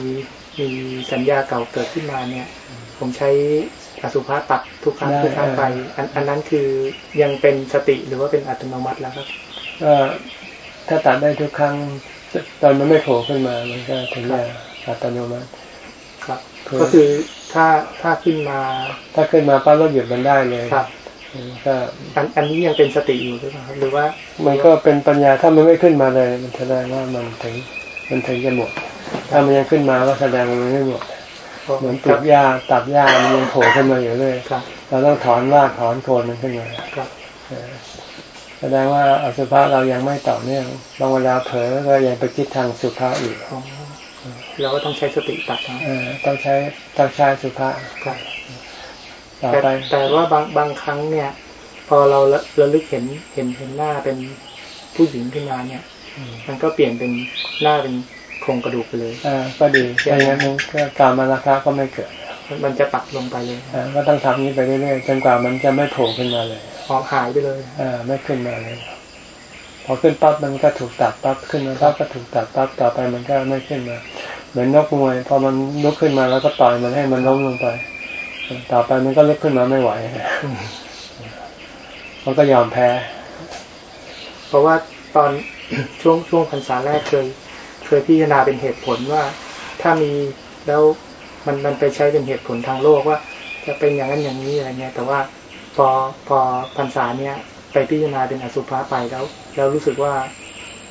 มีสัญญาเก่าเกิดขึ้นมาเนี่ย ผมใช้ อสุภะตัดทุกครั้งทุกครั้งไปอันอันนั้นคือยังเป็นสติหรือว่าเป็นอัตโนมัติแล้วครับก็ถ้าตัดได้ทุกครั้งตอนมันไม่โผล่ขึ้นมา มันก็ถึงจะอัตโนมัติครับครับก็คือถ้าถ้าขึ้นมา ถ้าขึ้นมาปั๊บเราหยุดมันได้เลยครับก็อันอันนี้ยังเป็นสติอยู่หรือเปล่าครับหรือว่า มันก็เป็นปัญญาถ้ามันไม่ขึ้นมาเลย มันแสดงว่ามันถึงมันถึงจะหมดถ้ามันยังขึ้นมาก็แสดงว่ามันไม่หมด เหมือนปลูกหญ้าตัดหญ้ามันยังโผล่ขึ้นมาอยู่เลยครับเราต้องถอนรากถอนโคนมันขึ้นมาครับเออแสดงว่าอสุภะเรายังไม่ต่อเนื่องบางเวลาเผลอก็ยังไปคิดทางสุภะอีกอ๋อเราก็ต้องใช้สติตัดนะเออต้องใช้ต้องใช้สุภะครับต่อแต่ไปแต่ว่าบางบางครั้งเนี่ย พอเราระระลึกเห็นเห็นเห็นหน้าเป็นผู้หญิงขึ้นมาเนี่ย มันก็เปลี่ยนเป็นหน้าเป็น โครงกระดูกไปเลยอ่าก็ดีไม่งั้นมันก็การมาราคะก็ไม่เกิดมันมันจะตัดลงไปเลยอ่าก็ต้องทำนี้ไปเรื่อยๆจนกว่ามันจะไม่โผล่ขึ้นมาเลยออกหายไปเลยอ่าไม่ขึ้นมาเลยพอขึ้นปั๊บมันก็ถูกตัดปั๊บขึ้นมาปั๊บก็ถูกตัดปั๊บต่อไปมันก็ไม่ขึ้นมา เหมือนนกมวย พอมันลุกขึ้นมาแล้วก็ต่อยมันให้มันล้มลงไป ต่อไปมันก็ลุกขึ้นมาไม่ไหวมันก็ยอมแพ้ เพราะว่าตอนช่วงช่วงพรรษาแรกเคย เคยพิจารณาเป็นเหตุผลว่า ถ้ามีแล้วมันมันไปใช้เป็นเหตุผลทางโลกว่า จะเป็นอย่างนั้นอย่างนี้อะไรเงี้ย แต่ว่าพอพอพรรษาเนี้ยไปพิจารณาเป็นอสุภะไปแล้ว แล้วรู้สึกว่า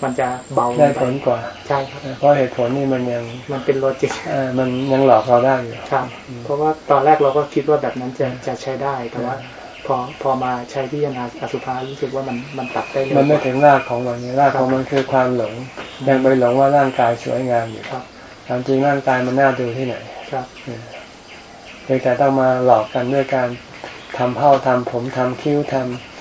มันจะเบาลได้งไปผลกว่าใช่ครับเพราะเหตุผลนี่มันยังมันเป็นโลจิกเอ่อมันยังหลอกเราได้อยู่ครับเพราะว่าตอนแรกเราก็คิดว่าแบบนั้นจะจะใช้ได้แต่ว่าพอพอมาใช้พิจารณาอสุภะรู้สึกว่ามันมันตัดได้เลยมันไม่ถึงรากของมันรากของมันคือความหลง ยังไปหลงว่าร่างกายสวยงามอยู่ครับความจริงร่างกายมันน่าดูที่ไหนครับเพียงแต่ต้องมาหลอกกันด้วยการทำเผ้าทำผมทำคิ้วท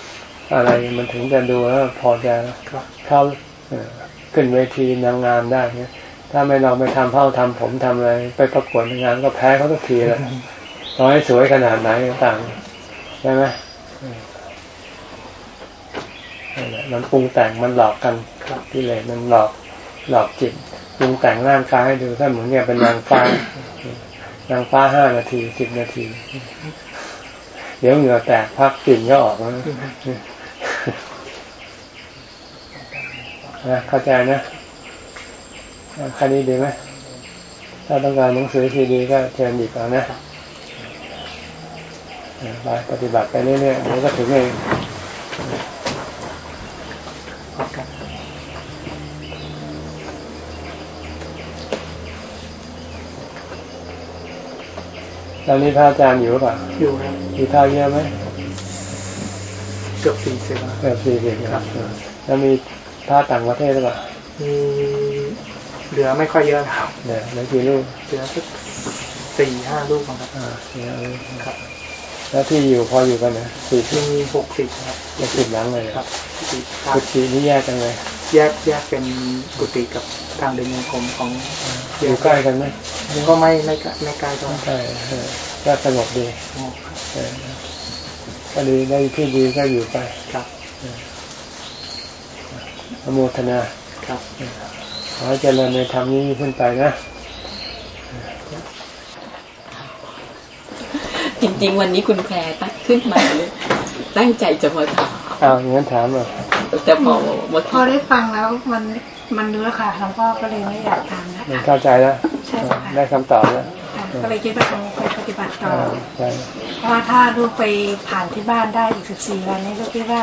ำอะไรมันถึงจะดูแล้วพอจะครับเข้าเอ่อขึ้นเวทีนางงามได้เนี่ยถ้าไม่ลองไปทำเผ้าทำผมทำอะไร ไปประกวดนางงามก็แพ้เขาทุกทีเลยต่อให้สวยขนาดไหนก็ต่างใช่ไหมนั่นแหละมันปรุงแต่งมันหลอกกันครับที่เลยมันหลอก หลอกจิตปรุงแต่งร่างกายให้ดูถ้าเหมือนเนี่ยเป็นนางฟ้านางฟ้าห้านาทีสิบนาที เดี๋ยวเหงื่อแตกพักกลิ่นก็ออกแล้วนะเข้าใจนะแค่นี้ดีไหมถ้าต้องการหนังสือทีดีก็เชิญหยิบเอานะอะไปปฏิบัติไปเรื่อยๆเดี๋ยวก็ถึงเอง ออกกัน ตอนนี้พระอาจารย์อยู่หรือเปล่าอยู่ครับมีข้าวเยอะไหมเกือบสี่สิบเกือบสี่สิบครับแล้วมีพระต่างประเทศหรือเปล่ามีเหลือไม่ค่อยเยอะครับเนี่ยแล้วกี่ลูกเหลือสักสี่ห้าลูกครับอ่าสี่ห้าลูกครับ แล้วที่อยู่พออยู่กันนะสี่สิบมีหกสิบครับหกสิบหลังเลยครับสี่ครับกุฏินี่แยกกันเลยแยกแยกเป็นกุฏิกับทางเดินยังกรมของอยู่ใกล้กันไหมก็ไม่ไม่ใกล้ไม่ไกลตรงใช่เออก็สงบดีครับเออก็ดีได้ที่ดีก็อยู่ไปครับอนุโมทนาครับขอให้เจริญในธรรมนี้ขึ้นไปนะ จริง ๆ วันนี้คุณแพรตั้งขึ้นมาเลยตั้งใจจะมาถามอ้าวอย่างนั้นถามอะแต่พอมาพอได้ฟังแล้วมันมันรู้แล้วค่ะหลวงพ่อก็เลยไม่อยากทำนะมันเข้าใจแล้วใช่ค่ะได้คำตอบแล้วค่ะก็เลยคิดว่าคงไปปฏิบัติต่ออ่าใช่เพราะว่าถ้าลูกไปผ่านที่บ้านได้อีกสิบสี่วันนี้ลูกคิดว่า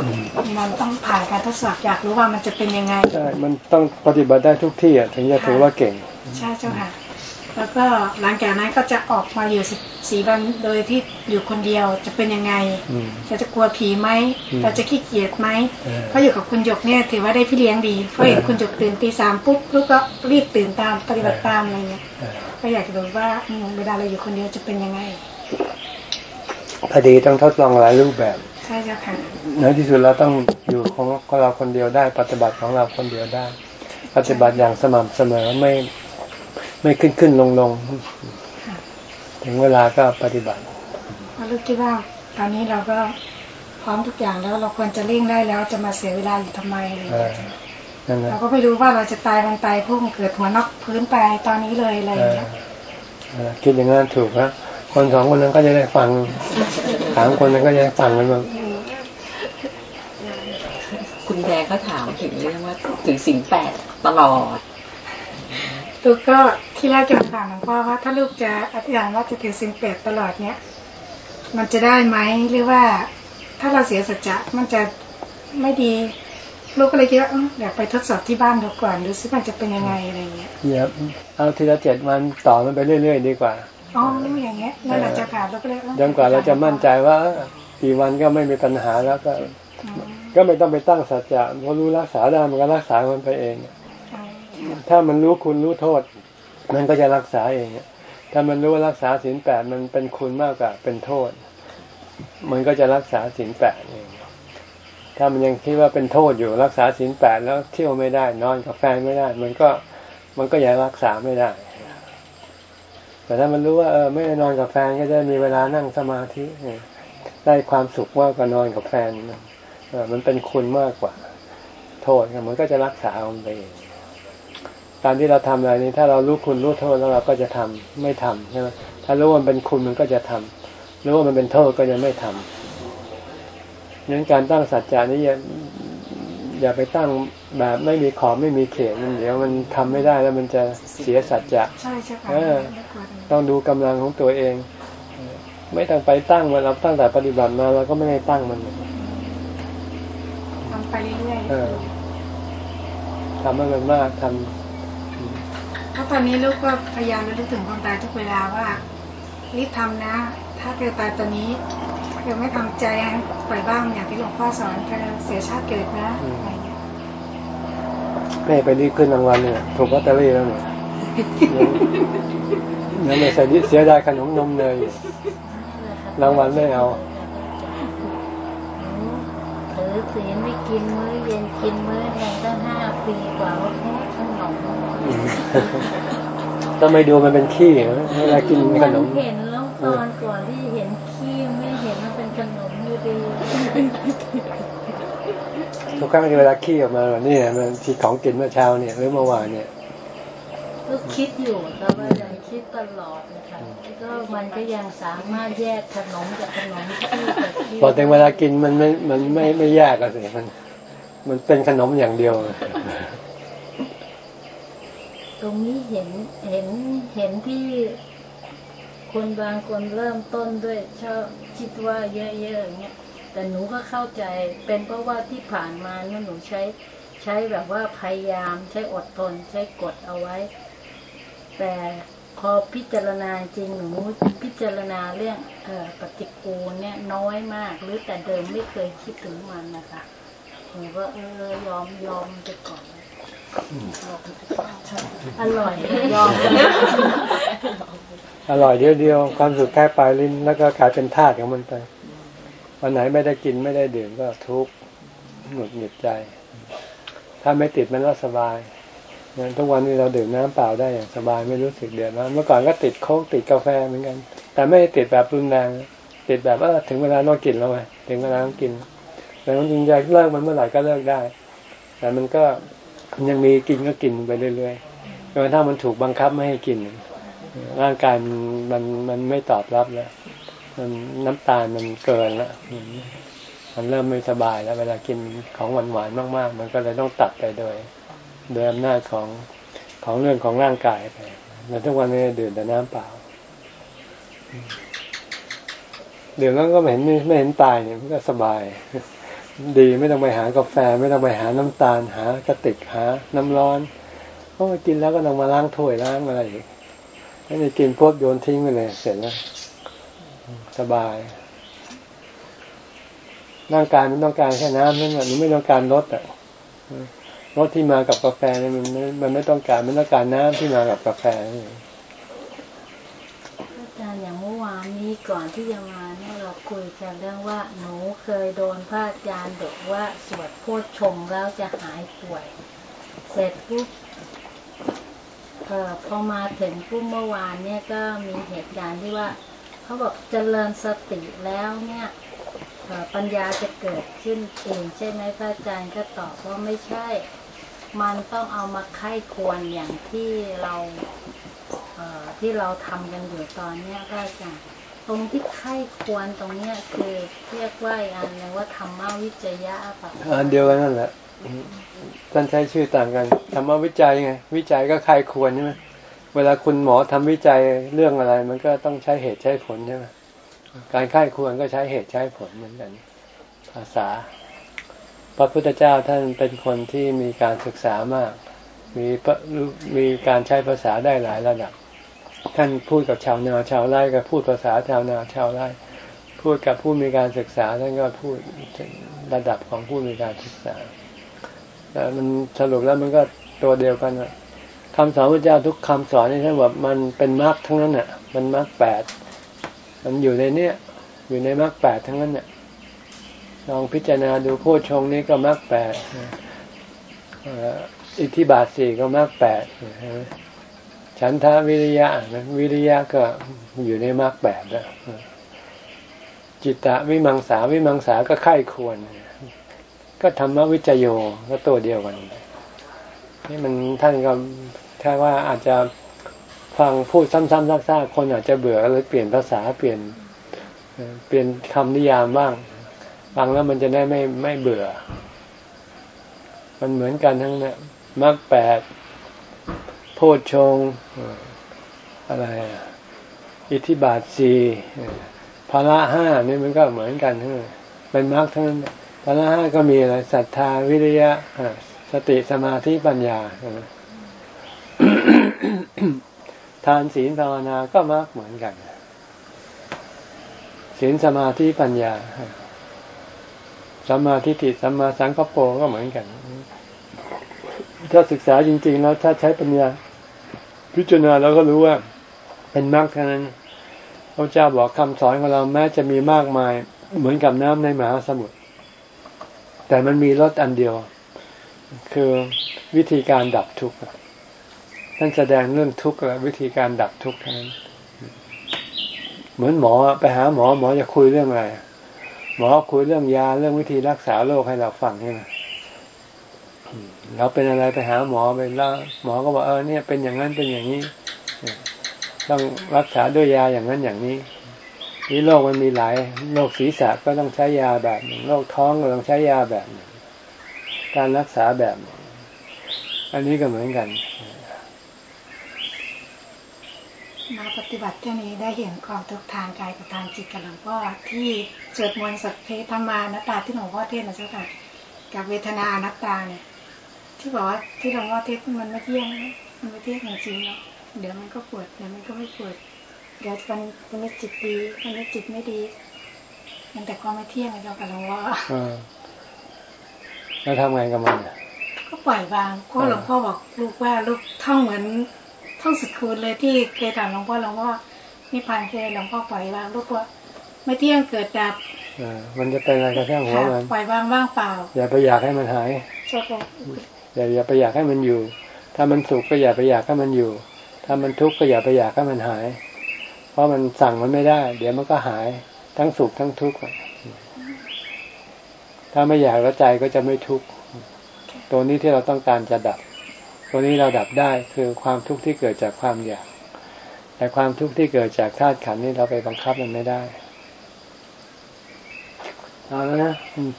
อืมมันต้องผ่านการทดสอบอยากรู้ว่ามันจะเป็นยังไงใช่มันต้องปฏิบัติได้ทุกที่อะถึงจะถือว่าเก่ง ใช่เจ้าค่ะ แล้วก็หลังจากนั้นก็จะออกมาอยู่สิบสี่วันโดยที่อยู่คนเดียวจะเป็นยังไงอืมเราจะกลัวผีไหมอืมเราจะขี้เกียจไหมเออเพราะอยู่กับคุณหยกเนี่ยถือว่าได้พี่เลี้ยงดีเพราะเห็นคุณหยกตื่นตีสามปุ๊บลูกก็รีบตื่นตามปฏิบัติตามอะไรเงี้ยเออก็อยากจะรู้ว่าอืมเวลาเราอยู่คนเดียวจะเป็นยังไงพอดีต้องทดลองหลายรูปแบบใช่เจ้าค่ะในที่สุดเราต้องอยู่ของของเราคนเดียวได้ปฏิบัติของเราคนเดียวได้ ปฏิบัติอย่างสม่ำเสมอไม่ ไม่ขึ้นขึ้นลงลงค่ะถึงเวลาก็ปฏิบัติเพราะลูกคิดว่า ตอนนี้เราก็พร้อมทุกอย่างแล้วเราควรจะเร่งได้แล้วจะมาเสียเวลาอยู่ทำไมอะไรเอเงี้อยนั่นแหละเราก็ไม่รู้ว่าเราจะตายวันตายพุ่งเกิดหัวนอกพื้นไปตอนนี้เลยอะไรเออเงี้ยเออคิดอย่างนั้นถูกนะคนสองคนนั้นก็จะได้ฟังสามคนนั้นก็จะได้ฟังกันบ้างคุณแพรเขาถามถึงเรื่องว่าถึงสิ่งแปดตลอด ลูกก็ที่แรกจะถามหลวงพ่อว่าถ้าลูกจะอธิษฐานว่าจะถือสิ่งแปดตลอดเนี้ยมันจะได้ไหมหรือว่า ถ้าเราเสียสัจจะมันจะไม่ดี ลูกก็เลยคิดว่าเอ้ออยากไปทดสอบที่บ้านดูก่อนดูซิมันจะเป็นยังไงอะไรเงี้ยอย่าเอาทีละเจ็ดวันต่อมันไปเรื่อยๆดีกว่าอ๋ออย่างเงี้ยนั่นแหละจะผ่านลูกก็เลยเอ้อจนกว่าเราจะมั่นใจว่าเออกี่วันก็ไม่มีปัญหาแล้วก็อืมก็ไม่ต้องไปตั้งสัจจะเพราะรู้รักษาได้มันก็รักษามันไปเองอ๋อ ถ้ามันรู้คุณรู้โทษ มันก็จะรักษาเองถ้ามันรู้ว่ารักษาศีลแปดมันเป็นคุณมากกว่าเป็นโทษ มันก็จะรักษาศีลแปดเองถ้ามันยังคิดว่าเป็นโทษอยู่รักษาศีลแปดแล้วเที่ยวไม่ได้ นอนกับแฟนไม่ได้ มันก็มันก็ยังรักษาไม่ได้ แต่ถ้ามันรู้ว่าเออไม่นอนกับแฟนก็จะมีเวลานั่งสมาธิได้ความสุขมากกว่านอนกับแฟนมันเป็นคุณมากกว่า โทษมันก็จะรักษามันไปเอง การที่เราทำอะไรนี้ ถ้าเรารู้คุณรู้โทษแล้วเราก็จะทำไม่ทำใช่ไหมถ้ารู้ว่ามันเป็นคุณมันก็จะทำรู้ว่ามันเป็นโทษก็จะไม่ทำงั้นการตั้งสัจจานี้อย่าอย่าไปตั้งแบบไม่มีขอบไม่มีเขตมันเดี๋ยวมันทำไม่ได้แล้วมันจะเสียสัจจะใช่ใช่ค่ะเออไม่กลัวตรงนี้ต้องดูกำลังของตัวเองเออไม่ต้องไปตั้งมันเราตั้งแต่ปฏิบัติมาเราก็ไม่ได้ตั้งมันทำไปเรื่อยเออทำให้มันมากทำ ๆเพราะตอนนี้ลูกก็พยายามระลึกถึงความตายทุกเวลาว่ารีบทำนะ ถ้าเกิดตายตอนนี้เกิดไม่ทำใจให้ปล่อยบ้างอย่างที่หลวงพ่อสอนเธอเสียชาติเกิดนะอะไรเงี้ยแม่ไปรีบขึ้นรางวัลเนี่ยถูกลอตเตอรี่แล้วเนี่ยยังยังไม่ใส่เสียดายขนมนมเนยอยู่รางวัลไม่เอา ถือ ศีลไม่กินมื้อเย็นกินมื้อแรงตั้งห้าปีกว่าว่าแค่ขนมถ้าไม่ดูมันเป็นขี้นะเวลากินขนมเห็นแล้วตอนก่อนที่เห็นขี้ไม่เห็นมันเป็นขนมอยู่ดีทุกครั้งที่เวลาขี้ออกมาแบบนี้มันที่ของกินเมื่อเช้าเนี่ยหรือเมื่อวานเนี่ย ก็คิดอยู่แต่ว่ายังคิดตลอดนะคะก็มันก็ยังสามารถแยกขนมจากขนมขี้จากขี้พอถึงเวลากินมันไม่มันไม่ไม่แยกกันสิมัน มันเป็นขนมอย่างเดียว ตรงนี้เห็นเห็นเห็นที่คนบางคนเริ่มต้นด้วยชอบคิดว่าเยอะๆอย่างเงี้ยแต่หนูก็เข้าใจเป็นเพราะว่าที่ผ่านมาเนี่ยหนูใช้ใช้แบบว่าพยายามใช้อดทนใช้กดเอาไว้ แต่พอพิจารณาจริงหนูพิจารณาเรื่องเออปฏิกูลเนี่ยน้อยมาก หรือแต่เดิมไม่เคยคิดถึงมันนะคะหนูก็เออยอมยอมไปก่อนอร่อยยอมอร่อยเดียวเดียวความสุขแค่ปลายลิ้นแล้วก็กลายเป็นธาตุของมันไปวันไหนไม่ได้กินไม่ได้ดื่มก็ทุกข์หงุดหงิดใจ ถ้าไม่ติดมันก็สบาย งั้นทุกวันนี้เราดื่มน้ำเปล่าได้อย่างสบายไม่รู้สึกเดือดร้อนเมื่อก่อนก็ติดโค้กติดกาแฟเหมือนกัน แต่ไม่ติดแบบรุนแรงติดแบบว่าถึงเวลาต้องกินแล้วไงถึงเวลาต้องกินแต่จริงๆเลิกมันเมื่อไหร่ก็เลิกได้ แต่มันก็ยังมีกินก็กินไปเรื่อยๆจนกระทั่งมันถูกบังคับไม่ให้กิน ร่างกายมันมันไม่ตอบรับแล้วมันน้ำตาลมันเกินแล้วมันเริ่มไม่สบายแล้ว เวลากินของหวานๆมาก ๆ มันก็เลยต้องตัดไปโดย โดยอำนาจของของเรื่องของร่างกายไปแล้วทุกวันนี้ดื่มแต่น้ำเปล่าดื่มแล้วก็ไม่เห็นไม่เห็นตายเนี่ยมันก็สบาย ดีไม่ต้องไปหากาแฟ ไม่ต้องไปหาน้ำตาล หากระติกหา น้ำร้อนเพราะกินแล้วก็ต้องมาล้างถ้วยล้างอะไรอีกไม่ได้กินพวกโยนทิ้งไปเลย เสร็จแล้วสบายร่างกายมันต้องการแค่น้ำนั่นแหละมันไม่ต้องการรสอะ รสที่มากับกาแฟเนี่ยมันมันไม่ต้องการมันต้องการน้ำที่มากับกาแฟนี่อาจารย์อย่างเมื่อวานนี้ก่อนที่จะมาเนี่ยเราคุยกันเรื่องว่าหนูเคยโดนพระอาจารย์บอกว่าสวดโพชฌงแล้วจะหายป่วย เสร็จปุ๊บเออพอมาถึงปุ๊บเมื่อวานเนี่ยก็มีเหตุการณ์ที่ว่าเขาบอกเจริญสติแล้วเนี่ยปัญญาจะเกิดขึ้นเองใช่ไหมพระอาจารย์ก็ตอบว่าไม่ใช่ มันต้องเอามาไข้ควรอย่างที่เราเที่เราทำกันอยู่ตอนเนี้ยพระอาจารย์ตรงที่ไข้ควรตรงเนี้ยคือเรียกว่าอันนึงว่าธรรมวิจยะปะอันเดียวกันนั่นแหละท่านใช้ชื่อต่างกันธรรมวิจัยไงวิจัยก็ไข้ควรใช่ไหมเวลาคุณหมอทำวิจัยเรื่องอะไร มันก็ต้องใช้เหตุใช้ผลใช่ไหมการค่ายควรก็ใช้เหตุใช้ผลเหมือนกัน ภาษา พระพุทธเจ้าท่านเป็นคนที่มีการศึกษามาก มีมีการใช้ภาษาได้หลายระดับ ท่านพูดกับชาวนาชาวไร่ก็พูดภาษาชาวนาชาวไร่ พูดกับผู้มีการศึกษาท่านก็พูดระดับของผู้มีการศึกษาแต่มันสรุปแล้วมันก็ตัวเดียวกันคำสอนพระเจ้าทุกคำสอนนี่ท่านบอกมันเป็นมรรคทั้งนั้นอะ มันมรรคแปด มันอยู่ในเนี้ยอยู่ในมรรคแปดทั้งนั้นเนี่ย ลองพิจารณาดูโพชงนี้ก็มรรคแปดอิทธิบาทสี่ก็มรรคแปดฉันทาวิริยะวิริยะก็อยู่ในมรรคแปดแล้วจิตตะวิมังสาวิมังสาก็ไข้ควร ก็ธรรมวิจโยก็ตัวเดียวกันนี่มันท่านก็แค่ว่าอาจจะฟังพูดซ้ำๆซากๆคนอาจจะเบื่อเลยเปลี่ยนภาษาเปลี่ยนเปลี่ยนคำนิยามบ้าง ฟังแล้วมันจะได้ไม่ไม่เบื่อ มันเหมือนกันทั้งนั้นมรรคแปดโพชฌงอะไร อิทธิบาทสี่พละห้านี่มันก็เหมือนกันทั้งนั้นเป็นมรรคทั้งนั้นพละห้าก็มีอะไรศรัทธาวิริยะสติสมาธิปัญญาทานศีลภาวนาก็มากเหมือนกันศีลสมาธิปัญญา สัมมาทิฏฐิสัมมาสังกปรก็เหมือนกัน ถ้าศึกษาจริง ๆ แล้วถ้าใช้ปัญญา พิจารณาเราก็รู้ว่า เป็นมรรคเท่านั้นพระเจ้าบอกคำสอนของเราแม้จะมีมากมายเหมือนกับน้ำในมหาสมุทรแต่มันมีรสอันเดียว คือวิธีการดับทุกข์ท่านแสดงเรื่องทุกข์และวิธีการดับทุกข์นั้น เหมือนหมอไปหาหมอหมอจะคุยเรื่องอะไร หมอคุยเรื่องยาเรื่องวิธีรักษาโรคให้เราฟังใช่ไหมเราเป็นอะไรไปหาหมอไปแล้วหมอก็บอกเออเนี่ยเป็นอย่างนั้นเป็นอย่างนี้ ต้องรักษาด้วยยาอย่างนั้นอย่างนี้นี่โรคมันมีหลายโรคศีรษะก็ต้องใช้ยาแบบหนึ่งโรคท้องก็ต้องใช้ยาแบบหนึ่งการรักษาแบบหนึ่งอันนี้ก็เหมือนกัน มาปฏิบัติแค่นี้ได้เห็นความทุกทางกายกับทางจิตกับหลวงพ่อที่สวดมนต์สัพเพธรรมานัตตาที่หลวงพ่อเทศนะเจ้าค่ะกับเวทนานัตตาเนี่ย ที่บอกว่าที่หลวงพ่อเทศมันไม่เที่ยงมันไม่เที่ยงจริงๆเนาะเดี๋ยวมันก็ปวดเดี๋ยวมันก็ไม่ปวดเดี๋ยววันวันนี้จิตดีวันนี้จิตไม่ดีมันแต่ความไม่เที่ยงเรากับหลวงพ่อเออแล้วทำไงกับมันอะก็ปล่อยวางเพราะหลวงพ่อบอกลูกว่าลูกท่องเหมือน ท่องสุดคูณเลยที่เคยถามหลวงพ่อหลวงพ่อนิพพานคือหลวงพ่อปล่อยวางลูกว่าไม่เที่ยงเกิดดับเออมันจะเป็นอะไรก็ช่างหัวค่ะมันปล่อยวางว่างเปล่า อย่าไปอยากให้มันหายใช่ค่ะอย่าอย่าไปอยากให้มันอยู่ ถ้ามันสุขก็อย่าไปอยากให้มันอยู่ ถ้ามันทุกข์ก็อย่าไปอยากให้มันหาย เพราะมันสั่งมันไม่ได้ เดี๋ยวมันก็หายทั้งสุขทั้งทุกข์อะถ้าไม่อยากแล้วใจก็จะไม่ทุกข์ตัวนี้ที่เราต้องการจะดับ ตัวนี้เราดับได้คือความทุกข์ที่เกิดจากความอยาก แต่ความทุกข์ที่เกิดจากธาตุขันธ์นี่เราไปบังคับมันไม่ได้เอาแล้วนะอืม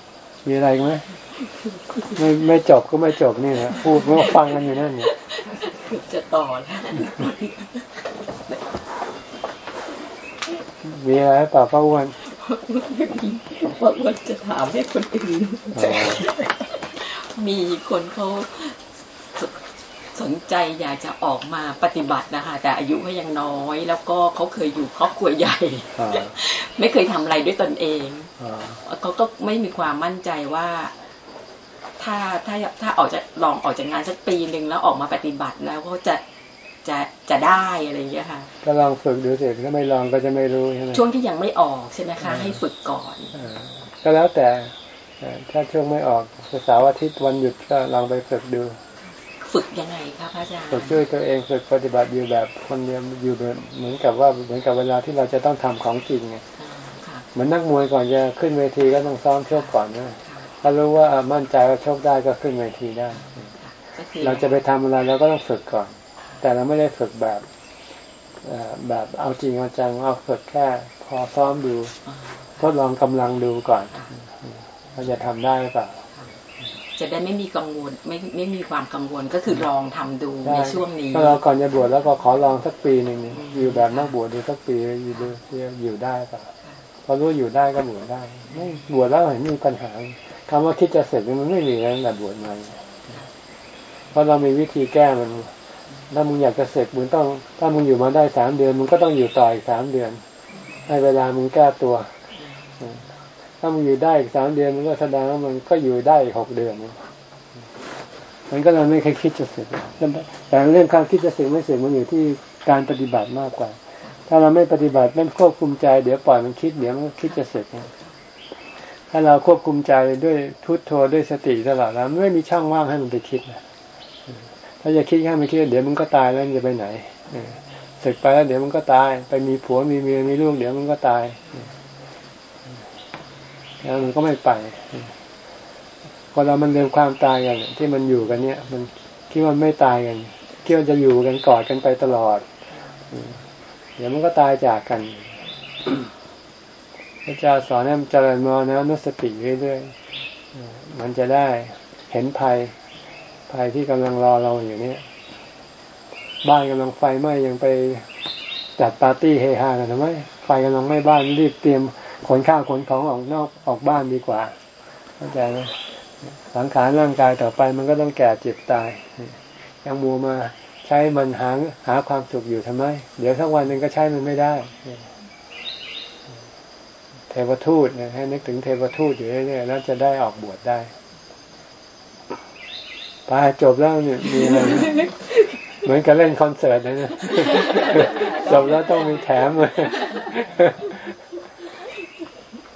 มีอะไรอีกไหมไม่ไม่จบก็ไม่จบนี่นะพูดก็ฟังกันอยู่นั่นเนี่ยจะต่อแล้วมีอะไรหรือเปล่าป้าอ้วนว่าว่าจะถามให้คนอื่นอ๋อมีคนเขาส สนใจอยากจะออกมาปฏิบัตินะคะ แต่อายุเขายังน้อย แล้วก็เขาเคยอยู่ครอบครัวใหญ่อ่าไม่เคยทำอะไรด้วยตนเองอ่าเขาก็ไม่มีความมั่นใจว่า ถ้าถ้าถ้าออกจากลองออกจากงานสักปีหนึ่งแล้วออกมาปฏิบัติแล้วเขาจะจะจะได้อะไรอย่างเงี้ยค่ะก็ลองฝึกดูสิถ้าไม่ลองก็จะไม่รู้ใช่ไหมช่วงที่ยังไม่ออกใช่ไหมคะ ให้ฝึกก่อนอ่าก็แล้วแต่เอ่อถ้าช่วงไม่ออกเสาร์อาทิตย์วันหยุดก็ลองไปฝึกดู ฝึกยังไงคะพระอาจารย์ฝึกช่วยตัวเองฝึกปฏิบัติอยู่แบบคนเดียวอยู่แบบเหมือนกับว่าเหมือนกับเวลาที่เราจะต้องทำของจริงไงอ่าค่ะเหมือนนักมวยก่อนจะขึ้นเวทีก็ต้องซ้อมชกก่อนนะถ้ารู้ว่าอะมั่นใจว่าชกได้ก็ขึ้นเวทีได้ก็คือเราจะไปทำอะไรเราก็ต้องฝึกก่อน แต่เราไม่ได้ฝึกแบบเอ่อแบบเอาจริงเอาจังเอาฝึกแค่พอซ้อมดูอ่าทดลองกำลังดูก่อนเราจะทำได้หรือเปล่า จะได้ไม่มีกังวลไม่ไม่มีความกังวลก็คือลองทำดูในช่วงนี้ก็เราก่อนจะบวชแล้วก็ขอลองสักปีหนึ่งนี่อยู่แบบนักบวชดูสักปีอยู่ดูอยู่ได้เปล่าพอรู้อยู่ได้ก็บวชได้ไม่บวชแล้วเห็นมีปัญหาคำว่าคิดจะเสร็จนี่มันไม่มีแล้วตั้งแต่บวชมาเพราะเรามีวิธีแก้มันถ้ามึงอยากจะเสร็จมึงต้อง ถ้ามึงอยู่มาได้สามเดือน มึงก็ต้องอยู่ต่ออีกสามเดือน ให้เวลามึงแก้ตัว ถ้ามึงอยู่ได้อีกสามเดือนมันก็แสดงว่ามันก็อยู่ได้อีกหกเดือน มันก็เลยไม่เคยคิดจะเสร็จแต่เรื่องการคิดจะเสร็จไม่เสร็จมันอยู่ที่การปฏิบัติมากกว่า ถ้าเราไม่ปฏิบัติไม่ควบคุมใจเดี๋ยวปล่อยมันคิดเดี๋ยวมันก็คิดจะเสร็จถ้าเราควบคุมใจด้วยพุทโธด้วยสติตลอดแล้วไม่มีช่องว่างให้มันไปคิดนะถ้าจะคิดแค่ไม่คิดเดี๋ยวมันก็ตายแล้วมันจะไปไหนเสร็จไปแล้วเดี๋ยวมันก็ตาย ไปมีผัวมีเมียมีลูกเดี๋ยวมันก็ตาย แล้วมันก็ไม่ไปพอเรามันเดินความตายกันที่มันอยู่กันเนี่ย มันคิดว่าไม่ตายกันคิดว่าจะอยู่กันกอดกันไปตลอดเดี๋ยวมันก็ตายจากกันพระเจ้าสอนให้เจริญมรณะนุสติเรื่อยๆมันจะได้เห็นภัยภัยที่กำลังรอเราอยู่เนี่ย บ้านกำลังไฟไหม้ยังไปจัดปาร์ตี้เฮฮากันทำไมไฟกำลังไหม้บ้านรีบเตรียม ขนข้าวขนของออกนอกออกบ้านดีกว่าเข้าใจไหมสังขารร่างกายต่อไปมันก็ต้องแก่เจ็บตายยังมัวมาใช้มันหาหาความสุขอยู่ทำไม เดี๋ยวสักวันหนึ่งก็ใช้มันไม่ได้ เทวทูตนะให้นึกถึงเทวทูตอยู่เรื่อยๆแล้วจะได้ออกบวชได้ไปจบแล้วเนี่ยมีอะไรเหมือนกับเล่นคอนเสิร์ตเลยนะจบแล้วต้องมีแถมเลย